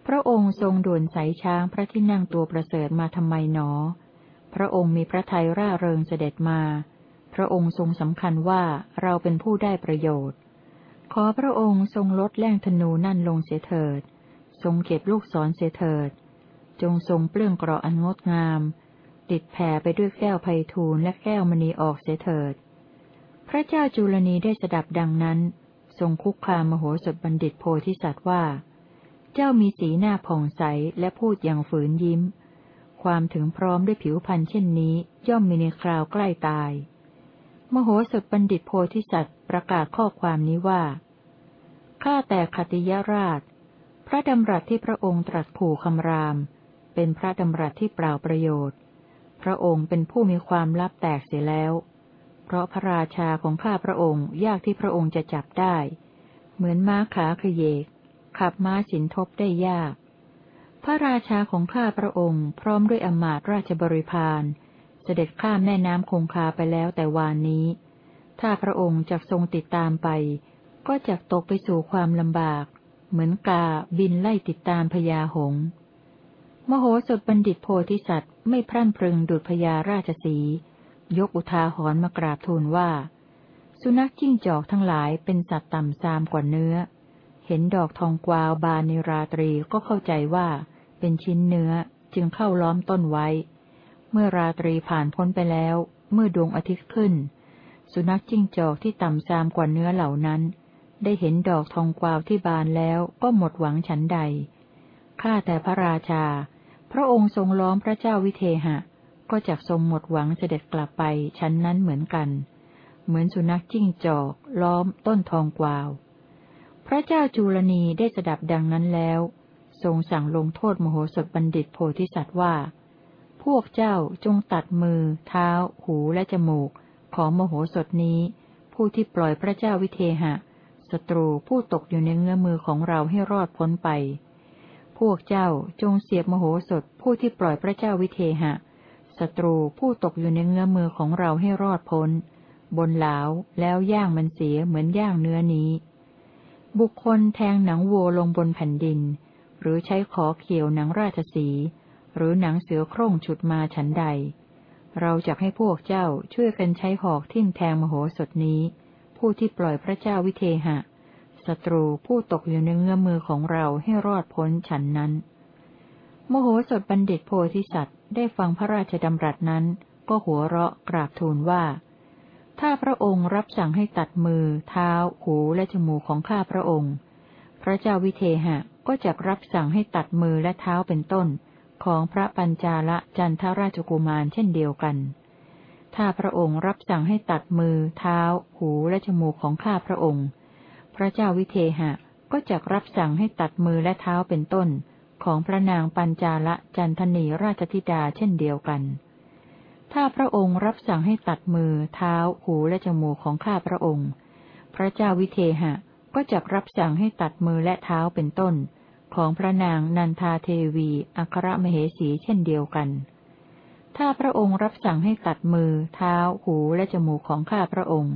พระองค์ทรงด่วนสายช้างพระที่นั่งตัวประเสริฐมาทำไมหนอ พระองค์มีพระทัยร่าเริงเสด็จมา พระองค์ทรงสำคัญว่าเราเป็นผู้ได้ประโยชน์ ขอพระองค์ทรงลดแล่งธนูนั่นลงเสียเถิด ทรงเก็บลูกศรเสียเถิด จงทรงเปลื้องกราะอันงดงาม ติดแผ่ไปด้วยแก้วไพทูลและแก้วมณีออกเสียเถิด พระเจ้าจุลนีได้สดับดังนั้น ทรงคุกคามมโหสถบัณฑิตโพธิสัตว์ว่า เจ้ามีสีหน้าผ่องใสและพูดอย่างฝืนยิ้ม ความถึงพร้อมด้วยผิวพรรณเช่นนี้ ย่อมมีในคราวใกล้ตาย มโหสถบัณฑิตโพธิสัตว์ประกาศข้อความนี้ว่า ข้าแต่ขติยราช พระดำรัสที่พระองค์ตรัสผูคำราม เป็นพระดำรัสที่เปล่าประโยชน์ พระองค์เป็นผู้มีความลับแตกเสียแล้ว เพราะพระราชาของข้าพระองค์ยากที่พระองค์จะจับได้ เหมือนม้าขาขยเยก ขับม้าสินทบได้ยาก พระราชาของข้าพระองค์พร้อมด้วยอมาตราชบริพารเสด็จข้ามแม่น้ำคงคาไปแล้วแต่วานนี้ ถ้าพระองค์จะทรงติดตามไป ก็จะตกไปสู่ความลำบาก เหมือนกาบินไล่ติดตามพญาหงมโหสถบัณฑิตโพธิสัตว์ไม่พรั่นพรึงดุจพญาราชสี ยกอุทาหรณ์มากราบทูลว่า สุนัขจิ้งจอกทั้งหลายเป็นสัตว์ต่ำซามกว่าเนื้อ เห็นดอกทองกวาวบานในราตรีก็เข้าใจว่า เป็นชิ้นเนื้อจึงเข้าล้อมต้นไว้ เมื่อราตรีผ่านพ้นไปแล้ว เมื่อดวงอาทิตย์ขึ้น สุนัขจิ้งจอกที่ต่ำซามกว่าเนื้อเหล่านั้น ได้เห็นดอกทองกวาวที่บานแล้วก็หมดหวังฉันใดข้าแต่พระราชา พระองค์ทรงล้อมพระเจ้าวิเทหะ ก็จักทรงหมดหวังเสด็จกลับไปชั้นนั้นเหมือนกัน เหมือนสุนัขจิ้งจอก ล้อมต้นทองกวาว พระเจ้าจุลนีได้สดับดังนั้นแล้ว ทรงสั่งลงโทษมโหสถบัณฑิตโพธิสัตว์ว่า พวกเจ้าจงตัดมือ เท้า หูและจมูก ของมโหสถนี้ ผู้ที่ปล่อยพระเจ้าวิเทหะศัตรูผู้ตกอยู่ในเงื้อมือของเราให้รอดพ้นไป พวกเจ้าจงเสียบมโหสถผู้ที่ปล่อยพระเจ้าวิเทหะ ศัตรูผู้ตกอยู่ในเงื้อมือของเราให้รอดพ้น บนเหลาแล้วย่างมันเสียเหมือนย่างเนื้อนี้ บุคคลแทงหนังวัวลงบนแผ่นดิน หรือใช้ขอเขียวหนังราชสี หรือหนังเสือโคร่งฉุดมาฉันใด เราจะให้พวกเจ้าช่วยกันใช้หอกทิ่มแทงมโหสถนี้ ผู้ที่ปล่อยพระเจ้าวิเทหะศัตรูผู้ตกอยู่ในเงื้อมือของเราให้รอดพ้นฉันนั้นโมโหสถบัณฑิตโพธิสัตว ได้ฟังพระราชดำรัสนั้น ก็หัวเราะกราบทูลว่า ถ้าพระองค์รับสั่งให้ตัดมือ เท้า หูและจมูกของข้าพระองค์ พระเจ้าวิเทหะก็จะรับสั่งให้ตัดมือและเท้าเป็นต้น ของพระปัญจาละจันทราชกุมารเช่นเดียวกัน ถ้าพระองค์รับสั่งให้ตัดมือ เท้า หูและจมูกของข้าพระองค์ พระเจ้าวิเทหะก็จะรับสั่งให้ตัดมือและเท้าเป็นต้น ของพระนางปัญจาละจันทนีราชธิดาเช่นเดียวกัน ถ้าพระองค์รับสั่งให้ตัดมือ เท้า หูและจมูกของข้าพระองค์ พระเจ้าวิเทหะก็จะรับสั่งให้ตัดมือและเท้าเป็นต้น ของพระนางนันทาเทวีอัครมเหสีเช่นเดียวกัน ถ้าพระองค์รับสั่งให้ตัดมือ เท้า หูและจมูกของข้าพระองค์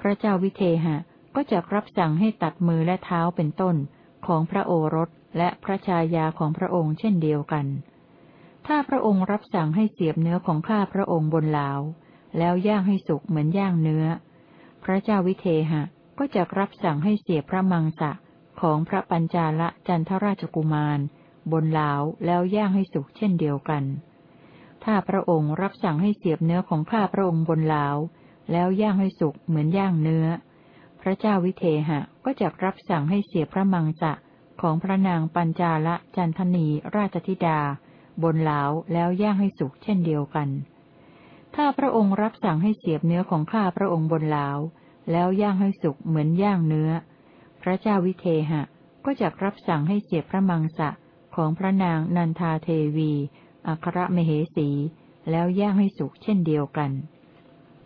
พระเจ้าวิเทหะก็จะรับสั่งให้ตัดมือและเท้าเป็นต้น ของพระโอรส และพระชายาของพระองค์เช่นเดียวกัน ถ้าพระองค์รับสั่งให้เสียบเนื้อของข้าพระองค์บนเหลา แล้วย่างให้สุกเหมือนย่างเนื้อ พระเจ้าวิเทหะก็จะรับสั่งให้เสียบพระมังสะของพระปัญจาละจันทราชกุมาร บนเหลาแล้วย่างให้สุกเช่นเดียวกัน ถ้าพระองค์รับสั่งให้เสียบเนื้อของข้าพระองค์บนเหลา แล้วย่างให้สุกเหมือนย่างเนื้อ พระเจ้าวิเทหะก็จะรับสั่งให้เสียบพระมังสะ ของพระนางปัญจาละจันทนีราชธิดา บนเหลาแล้วย่างให้สุกเช่นเดียวกัน ถ้าพระองค์รับสั่งให้เสียบเนื้อของข้าพระองค์บนเหลาแล้วย่างให้สุกเหมือนย่างเนื้อ พระเจ้าวิเทหะก็จะรับสั่งให้เสียบพระมังสะของพระนางนันทาเทวีอัครมเหสี แล้วย่างให้สุกเช่นเดียวกัน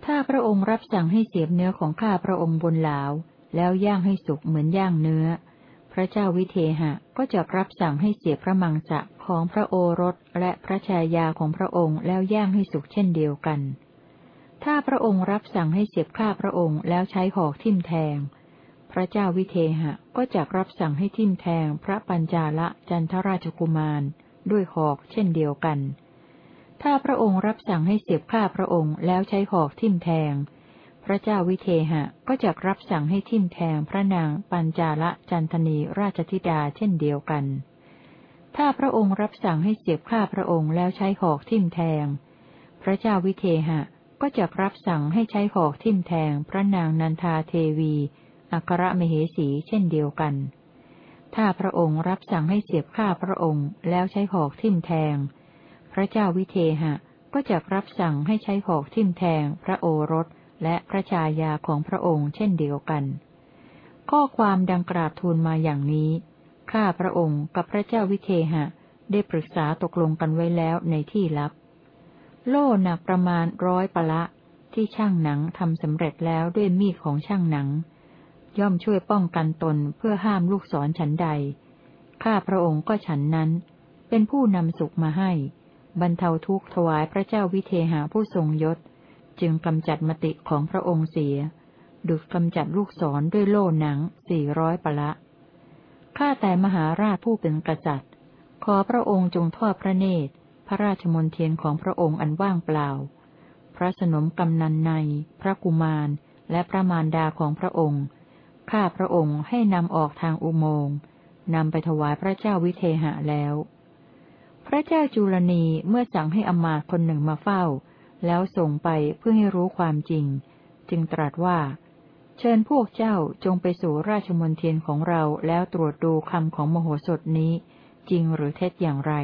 ถ้าพระองค์รับสั่งให้เสียบเนื้อของข้าพระองค์บนเหลาแล้วย่างให้สุกเหมือนย่างเนื้อ พระเจ้าวิเทหะก็จะรับสั่งให้เสียพระมังสะของพระโอรสและพระชายาของพระองค์แล้วย่างให้สุกเช่นเดียวกัน ถ้าพระองค์รับสั่งให้เสียบข้าพระองค์แล้วใช้หอกทิ่มแทง พระเจ้าวิเทหะก็จะรับสั่งให้ทิ่มแทงพระปัญจาละจันทราชกุมาร ด้วยหอกเช่นเดียวกัน ถ้าพระองค์รับสั่งให้เสียบข้าพระองค์แล้วใช้หอกทิ่มแทง พระเจ้าวิเทหะก็จะรับสั่งให้ทิ่มแทงพระนางปัญจาละจันทนีราชธิดาเช่นเดียวกัน ถ้าพระองค์รับสั่งให้เสียบฆ่าพระองค์แล้วใช้หอกทิ่มแทง พระเจ้าวิเทหะก็จะรับสั่งให้ใช้หอกทิ่มแทงพระนางนันทาเทวีอัครมเหสีเช่นเดียวกัน ถ้าพระองค์รับสั่งให้เสียบฆ่าพระองค์แล้วใช้หอกทิ่มแทง พระเจ้าวิเทหะก็จะรับสั่งให้ใช้หอกทิ่มแทงพระโอรส และพระชายาของพระองค์เช่นเดียวกัน ข้อความดังกราบทูลมาอย่างนี้ ข้าพระองค์กับพระเจ้าวิเทหะ ได้ปรึกษาตกลงกันไว้แล้วในที่ลับ โล่หนักประมาณร้อยปะละ ที่ช่างหนังทำสำเร็จแล้วด้วยมีดของช่างหนัง ย่อมช่วยป้องกันตนเพื่อห้ามลูกศรฉันใด ข้าพระองค์ก็ฉันนั้น เป็นผู้นำสุขมาให้ บรรเทาทุกข์ถวายพระเจ้าวิเทหาผู้ทรงยศ จึงกำจัดมติของพระองค์เสีย ดุจกำจัดลูกศรด้วยโล่หนังสี่ร้อยปะละ ข้าแต่มหาราชผู้เป็นกษัตริย์ ขอพระองค์จงทอดพระเนตร พระราชมนเทียนของพระองค์อันว่างเปล่า พระสนมกำนันใน พระกุมาร และพระมารดาของพระองค์ ข้าพระองค์ให้นำออกทางอุโมงค์นำไปถวายพระเจ้าวิเทหะแล้ว พระเจ้าจุลนีเมื่อสั่งให้อมาตคนหนึ่งมาเฝ้า แล้วส่งไปเพื่อให้รู้ความจริง จึงตรัสว่า เชิญพวกเจ้าจงไปสู่ราชมนเทียนของเราแล้วตรวจดูคำของมโหสถนี้ จริงหรือเท็จอย่างไร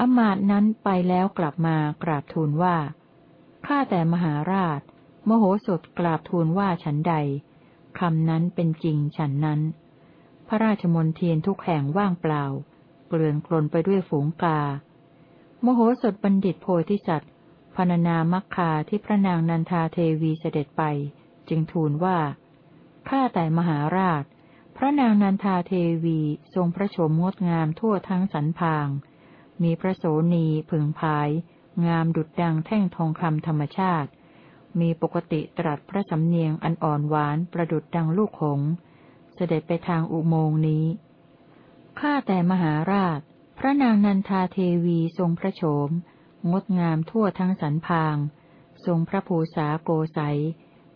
อมาตนั้นไปแล้วกลับมากราบทูลว่า ข้าแต่มหาราช มโหสถกราบทูลว่าฉันใดคำนั้นเป็นจริงฉันนั้น พระราชมนเทียนทุกแห่งว่างเปล่า เกลื่อนกลนไปด้วยฝูงกา มโหสถบัณฑิตโพธิสัตว์ พรรณนามัคคาที่พระนางนันทาเทวีเสด็จไป จึงทูลว่า ข้าแต่มหาราช พระนางนันทาเทวีทรงพระชมงดงามทั่วทั้งสันพาง มีพระโสนีผึ่งพาย งามดุดดังแท่งทองคำธรรมชาติ มีปกติตรัสพระสำเนียงอันอ่อนหวานประดุดดังลูกหงเสด็จไปทางอุโมงนี้ ข้าแต่มหาราช พระนางนันทาเทวีทรงพระโฉม งดงามทั่วทั้งสันพาง ทรงพระภูษาโกใส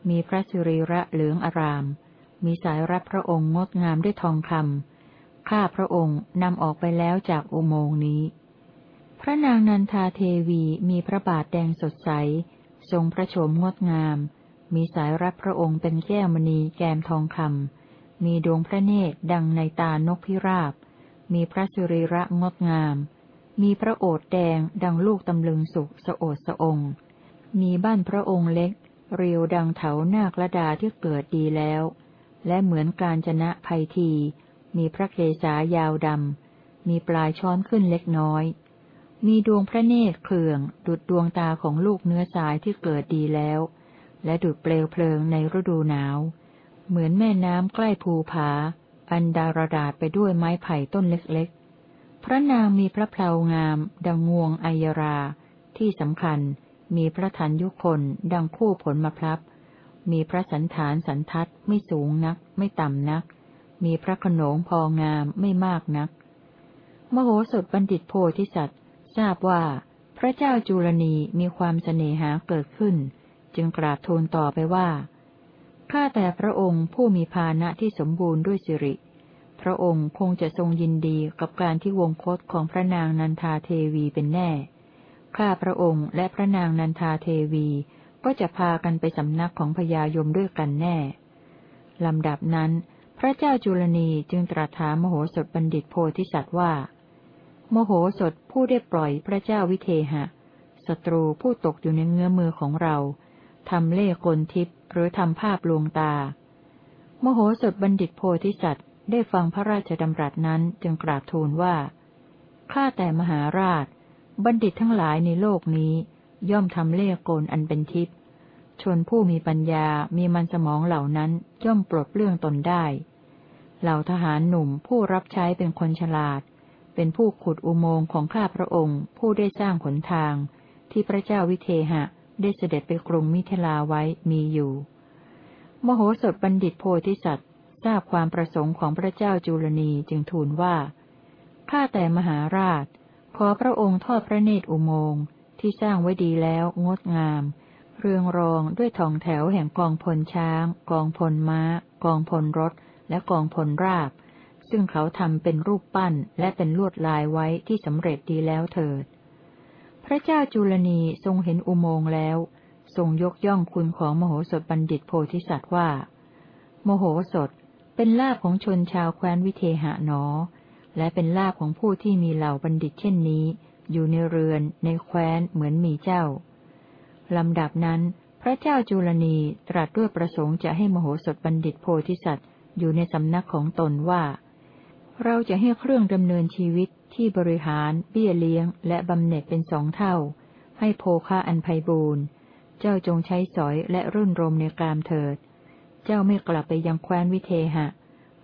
มีพระสิริระเหลืองอาราม มีสายรับพระองค์งดงามด้วยทองคำข้าพระองค์นำออกไปแล้วจากอุโมงค์นี้ พระนางนันทาเทวีมีพระบาทแดงสดใส ทรงพระโฉมงดงาม มีสายรับพระองค์เป็นแก้วมณีแกมทองคำมีดวงพระเนตรดังในตานกพิราบ มีพระสิริระงดงาม มีพระโอษฐ์แดงดังลูกตำลึงสุกสโอดสองมีบ้านพระองค์เล็ก เรียวดังเถานาคระดาที่เกิดดีแล้ว และเหมือนการจนะภัยที มีพระเกศายาวดำ มีปลายช้อนขึ้นเล็กน้อย มีดวงพระเนตรเขื่อง ดุดดวงตาของลูกเนื้อสายที่เกิดดีแล้ว และดุดเปลวเพลิงในฤดูหนาว เหมือนแม่น้ำใกล้ภูผา อันดารดาษไปด้วยไม้ไผ่ต้นเล็ก พระนางมีพระเพลางาม ดังงวงไอยรา ที่สำคัญ มีพระทันยุคน ดังคู่ผลมะพร้าวมีพระสันฐานสันทัดไม่สูงนัก ไม่ต่ำนัก มีพระขนงพองามไม่มากนัก มโหสถบัณฑิตโพธิสัตว์ ทราบว่า พระเจ้าจุลนีมีความเสน่หาเกิดขึ้น จึงกราบทูลต่อไปว่าข้าแต่พระองค์ผู้มีภาณะที่สมบูรณ์ด้วยสิริ ระองค์คงจะทรงยินดีกับการที่วงคตของพระนางนันทาเทวีเป็นแน่ ข้าพระองค์และพระนางนันทาเทวีก็จะพากันไปสำนักของพญายมด้วยกันแน่ ลำดับนั้น พระเจ้าจุลนีจึงตรัสถามมโหสถบัณฑิตโพธิสัตว์ว่า มโหสถผู้ได้ปล่อยพระเจ้าวิเทหะศัตรูผู้ตกอยู่ในเงื้อมือของเราทำเล่กลทิพย์หรือทำภาพลวงตา มโหสถบัณฑิตโพธิสัตว์ ได้ฟังพระราชดำรัสนั้นจึงกราบทูลว่า ข้าแต่มหาราช บัณฑิตทั้งหลายในโลกนี้ ย่อมทำเล่โกลอันเป็นทิพย์ ชนผู้มีปัญญา มีมันสมองเหล่านั้นย่อมปลดเปลื้องตนได้ เหล่าทหารหนุ่มผู้รับใช้เป็นคนฉลาด เป็นผู้ขุดอุโมงค์ของข้าพระองค์ ผู้ได้สร้างขนทาง ที่พระเจ้าวิเทหะได้เสด็จไปกรุงมิถิลาไว้มีอยู่ มโหสถบัณฑิตโพธิสัตว์ ทราบความประสงค์ของพระเจ้าจุลนีจึงทูลว่า ข้าแต่มหาราช ขอพระองค์ทอดพระเนตรอุโมงค์ที่สร้างไว้ดีแล้วงดงาม เรืองรองด้วยทองแถวแห่งกองพลช้าง กองพลม้า กองพลรถ และกองพลราบ ซึ่งเขาทำเป็นรูปปั้นและเป็นลวดลายไว้ที่สำเร็จดีแล้วเถิด พระเจ้าจุลนีทรงเห็นอุโมงค์แล้ว ทรงยกย่องคุณของมโหสถบัณฑิตโพธิสัตว์ว่าโมโหสถ เป็นลาภของชนชาวแคว้นวิเทหะหนอ และเป็นลาภของผู้ที่มีเหล่าบัณฑิตเช่นนี้ อยู่ในเรือนในแคว้นเหมือนมีเจ้า ลำดับนั้น พระเจ้าจุลนีตรัสด้วยประสงค์จะให้มโหสถบัณฑิตโพธิสัตว์ อยู่ในสำนักของตนว่า เราจะให้เครื่องดำเนินชีวิตที่บริหาร เบี้ยเลี้ยง และบำเหน็จเป็นสองเท่า ให้โภคะอันไพบูรณ์ เจ้าจงใช้สอยและรื่นรมในกามเถิด เจ้าไม่กลับไปยังแคว้นวิเทหะ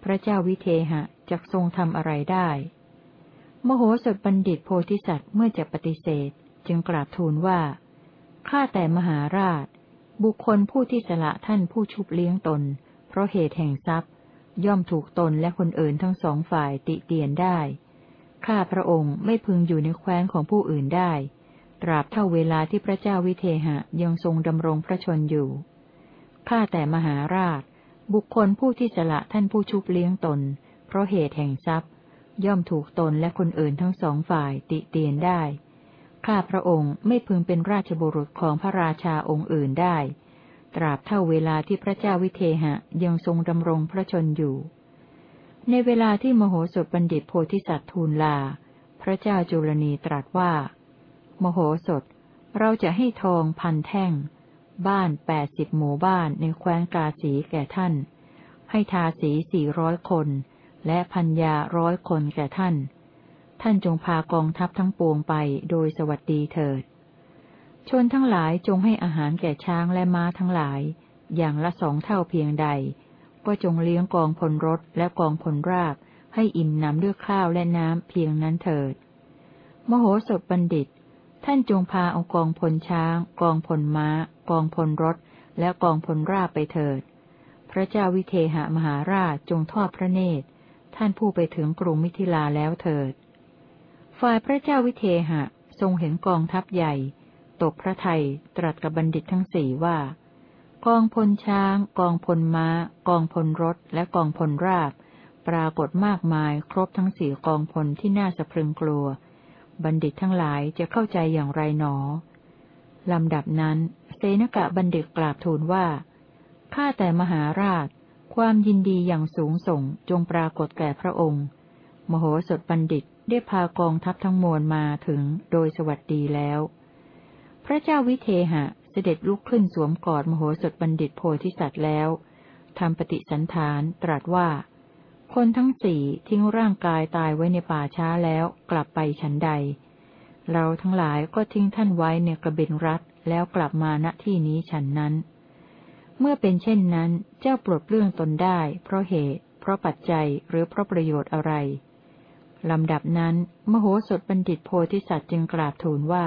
พระเจ้าวิเทหะจะทรงทำอะไรได้ มโหสถบัณฑิตโพธิสัตว์เมื่อจะปฏิเสธ จึงกราบทูลว่า ข้าแต่มหาราช บุคคลผู้ที่สละท่านผู้ชุบเลี้ยงตน เพราะเหตุแห่งทรัพย์ ย่อมถูกตนและคนอื่นทั้งสองฝ่ายติเตียนได้ ข้าพระองค์ไม่พึงอยู่ในแคว้นของผู้อื่นได้ ตราบเท่าเวลาที่พระเจ้าวิเทหะยังทรงดำรงพระชนอยู่ ข้าแต่มหาราช บุคคลผู้ที่สละท่านผู้ชุบเลี้ยงตน เพราะเหตุแห่งทรัพย์ ย่อมถูกตนและคนอื่นทั้งสองฝ่ายติเตียนได้ ข้าพระองค์ไม่พึงเป็นราชบุรุษของพระราชาองค์อื่นได้ ตราบเท่าเวลาที่พระเจ้าวิเทหะยังทรงดำรงพระชนอยู่ ในเวลาที่มโหสถบัณฑิตโพธิสัตว์ทูลลา พระเจ้าจุลนีตรัสว่า มโหสถ เราจะให้ทองพันแท่ง บ้านแปดสิบหมู่บ้านในแคว้นกาสีแก่ท่าน ให้ทาสีสี่ร้อยคน และพัญญาร้อยคนแก่ท่าน ท่านจงพากองทัพทั้งปวงไปโดยสวัสดีเถิด ชนทั้งหลายจงให้อาหารแก่ช้างและม้าทั้งหลาย อย่างละสองเท่าเพียงใด ก็จงเลี้ยงกองพลรถและกองพลราบ ให้อิ่มน้ำด้วยข้าวและน้ำเพียงนั้นเถิด มโหสถบัณฑิต ท่านจงพาเอากองพลช้าง กองพลม้า กองพลรถและกองพลราบไปเถิด พระเจ้าวิเทหมหาราชจงทอดพระเนตร ท่านผู้ไปถึงกรุงมิถิลาแล้วเถิด ฝ่ายพระเจ้าวิเทหะทรงเห็นกองทัพใหญ่ ตกพระไทยตรัสกับบัณฑิตทั้งสี่ว่า กองพลช้าง กองพลม้า กองพลรถ และกองพลราบ ปรากฏมากมายครบทั้งสี่กองพลที่น่าสะพรึงกลัว บัณฑิตทั้งหลายจะเข้าใจอย่างไรหนอลำดับนั้น เสนกะบัณฑิตกราบทูลว่า ข้าแต่มหาราช ความยินดีอย่างสูงส่งจงปรากฏแก่พระองค์ มโหสถบัณฑิตได้พากองทัพทั้งมวลมาถึงโดยสวัสดีแล้ว พระเจ้าวิเทหะเสด็จลุกขึ้นสวมกอดมโหสถบัณฑิตโพธิสัตว์แล้วทำปฏิสันฐานตรัสว่า คนทั้งสี่ทิ้งร่างกายตายไว้ในป่าช้าแล้วกลับไปฉันใด เราทั้งหลายก็ทิ้งท่านไว้ในกระเบนรัฐ แล้วกลับมาณที่นี้ฉันนั้น เมื่อเป็นเช่นนั้น เจ้าปลดเรื่องตนได้ เพราะเหตุ เพราะปัจจัยหรือเพราะประโยชน์อะไรลำดับนั้น มโหสถบัณฑิตโพธิสัตว์จึงกราบทูลว่า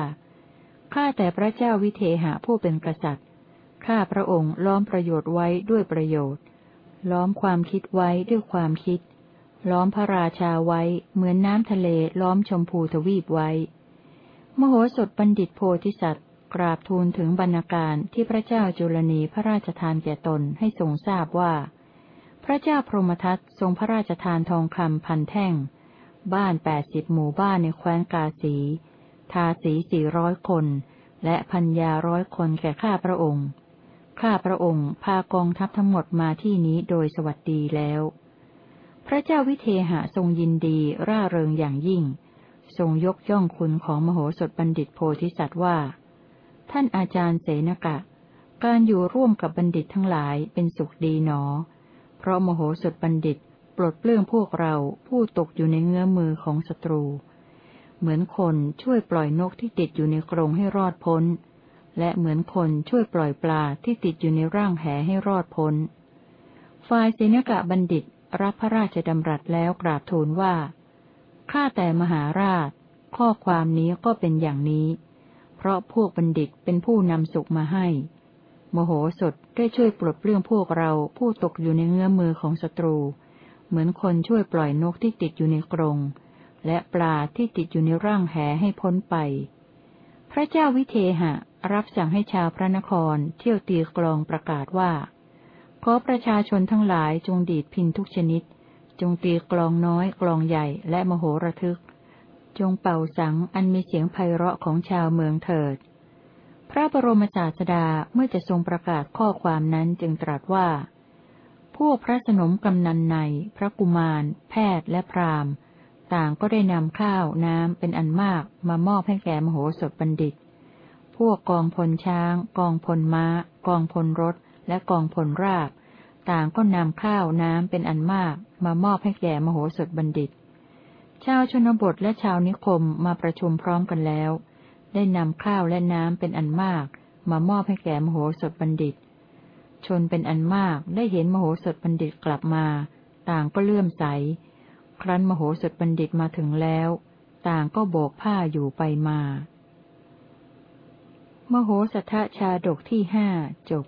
ข้าแต่พระเจ้าวิเทหะผู้เป็นกษัตริย์ข้าพระองค์ล้อมประโยชน์ไว้ด้วยประโยชน์ ล้อมความคิดไว้ด้วยความคิด ล้อมพระราชาไว้เหมือนน้ำทะเลล้อมชมพูทวีปไว้ มโหสถบัณฑิตโพธิสัตว์ กราบทูลถึงบรรณาการที่พระเจ้าจุลนีพระราชทานแก่ตนให้ทรงทราบว่า พระเจ้าพรหมทัตทรงพระราชทานทองคำพันแท่ง บ้านแปดสิบหมู่บ้านในแคว้นกาสี ทาสีสี่ร้อยคน และพัญญาร้อยคนแก่ข้าพระองค์ ข้าพระองค์พากองทัพทั้งหมดมาที่นี้โดยสวัสดีแล้ว พระเจ้าวิเทหะทรงยินดีร่าเริงอย่างยิ่ง ทรงยกย่องคุณของมโหสถบัณฑิตโพธิสัตว์ว่า ท่านอาจารย์เสนกะ การอยู่ร่วมกับบัณฑิตทั้งหลายเป็นสุขดีหนอ เพราะมโหสถบัณฑิตปลดเปลื้องพวกเราผู้ตกอยู่ในเงื้อมือของศัตรู เหมือนคนช่วยปล่อยนกที่ติดอยู่ในกรงให้รอดพ้น และเหมือนคนช่วยปล่อยปลาที่ติดอยู่ในร่างแหให้รอดพ้น ฝ่ายเสนกะบัณฑิตรับพระราชดำรัสแล้วกราบทูลว่า ข้าแต่มหาราช ข้อความนี้ก็เป็นอย่างนี้ ราะพวกบัณฑิตเป็นผู้นำสุขมาให้ มโหสถได้ช่วยปลดเปลื้องพวกเราผู้ตกอยู่ในเงื้อมือของศัตรู เหมือนคนช่วยปล่อยนกที่ติดอยู่ในกรง และปลาที่ติดอยู่ในร่างแหให้พ้นไป พระเจ้าวิเทหะ รับสั่งให้ชาวพระนครเที่ยวตีกลองประกาศว่า ขอประชาชนทั้งหลายจงดีดพินทุกชนิด จงตีกลองน้อยกลองใหญ่และมโหระทึก จงเป่าสังอันมีเสียงไพเราะของชาวเมืองเถิด พระบรมศาสดาเมื่อจะทรงประกาศข้อความนั้นจึงตรัสว่า พวกพระสนมกำนันใน พระกุมาร แพทย์และพราหมณ์ ต่างก็ได้นำข้าวน้ำเป็นอันมากมามอบให้แก่มโหสถบัณฑิต พวกกองพลช้าง กองพลม้า กองพลรถ และกองพลราบ ต่างก็นำข้าวน้ำเป็นอันมากมามอบให้แก่มโหสถบัณฑิต ชาวชนบทและชาวนิคมมาประชุมพร้อมกันแล้ว ได้นำข้าวและน้ำเป็นอันมาก มามอบให้แก่มโหสถบัณฑิต ชนเป็นอันมากได้เห็นมโหสถบัณฑิตกลับมา ต่างก็เลื่อมใส ครั้นมโหสถบัณฑิตมาถึงแล้ว ต่างก็โบกผ้าอยู่ไปมา มโหสถชาดกที่ห้าจบ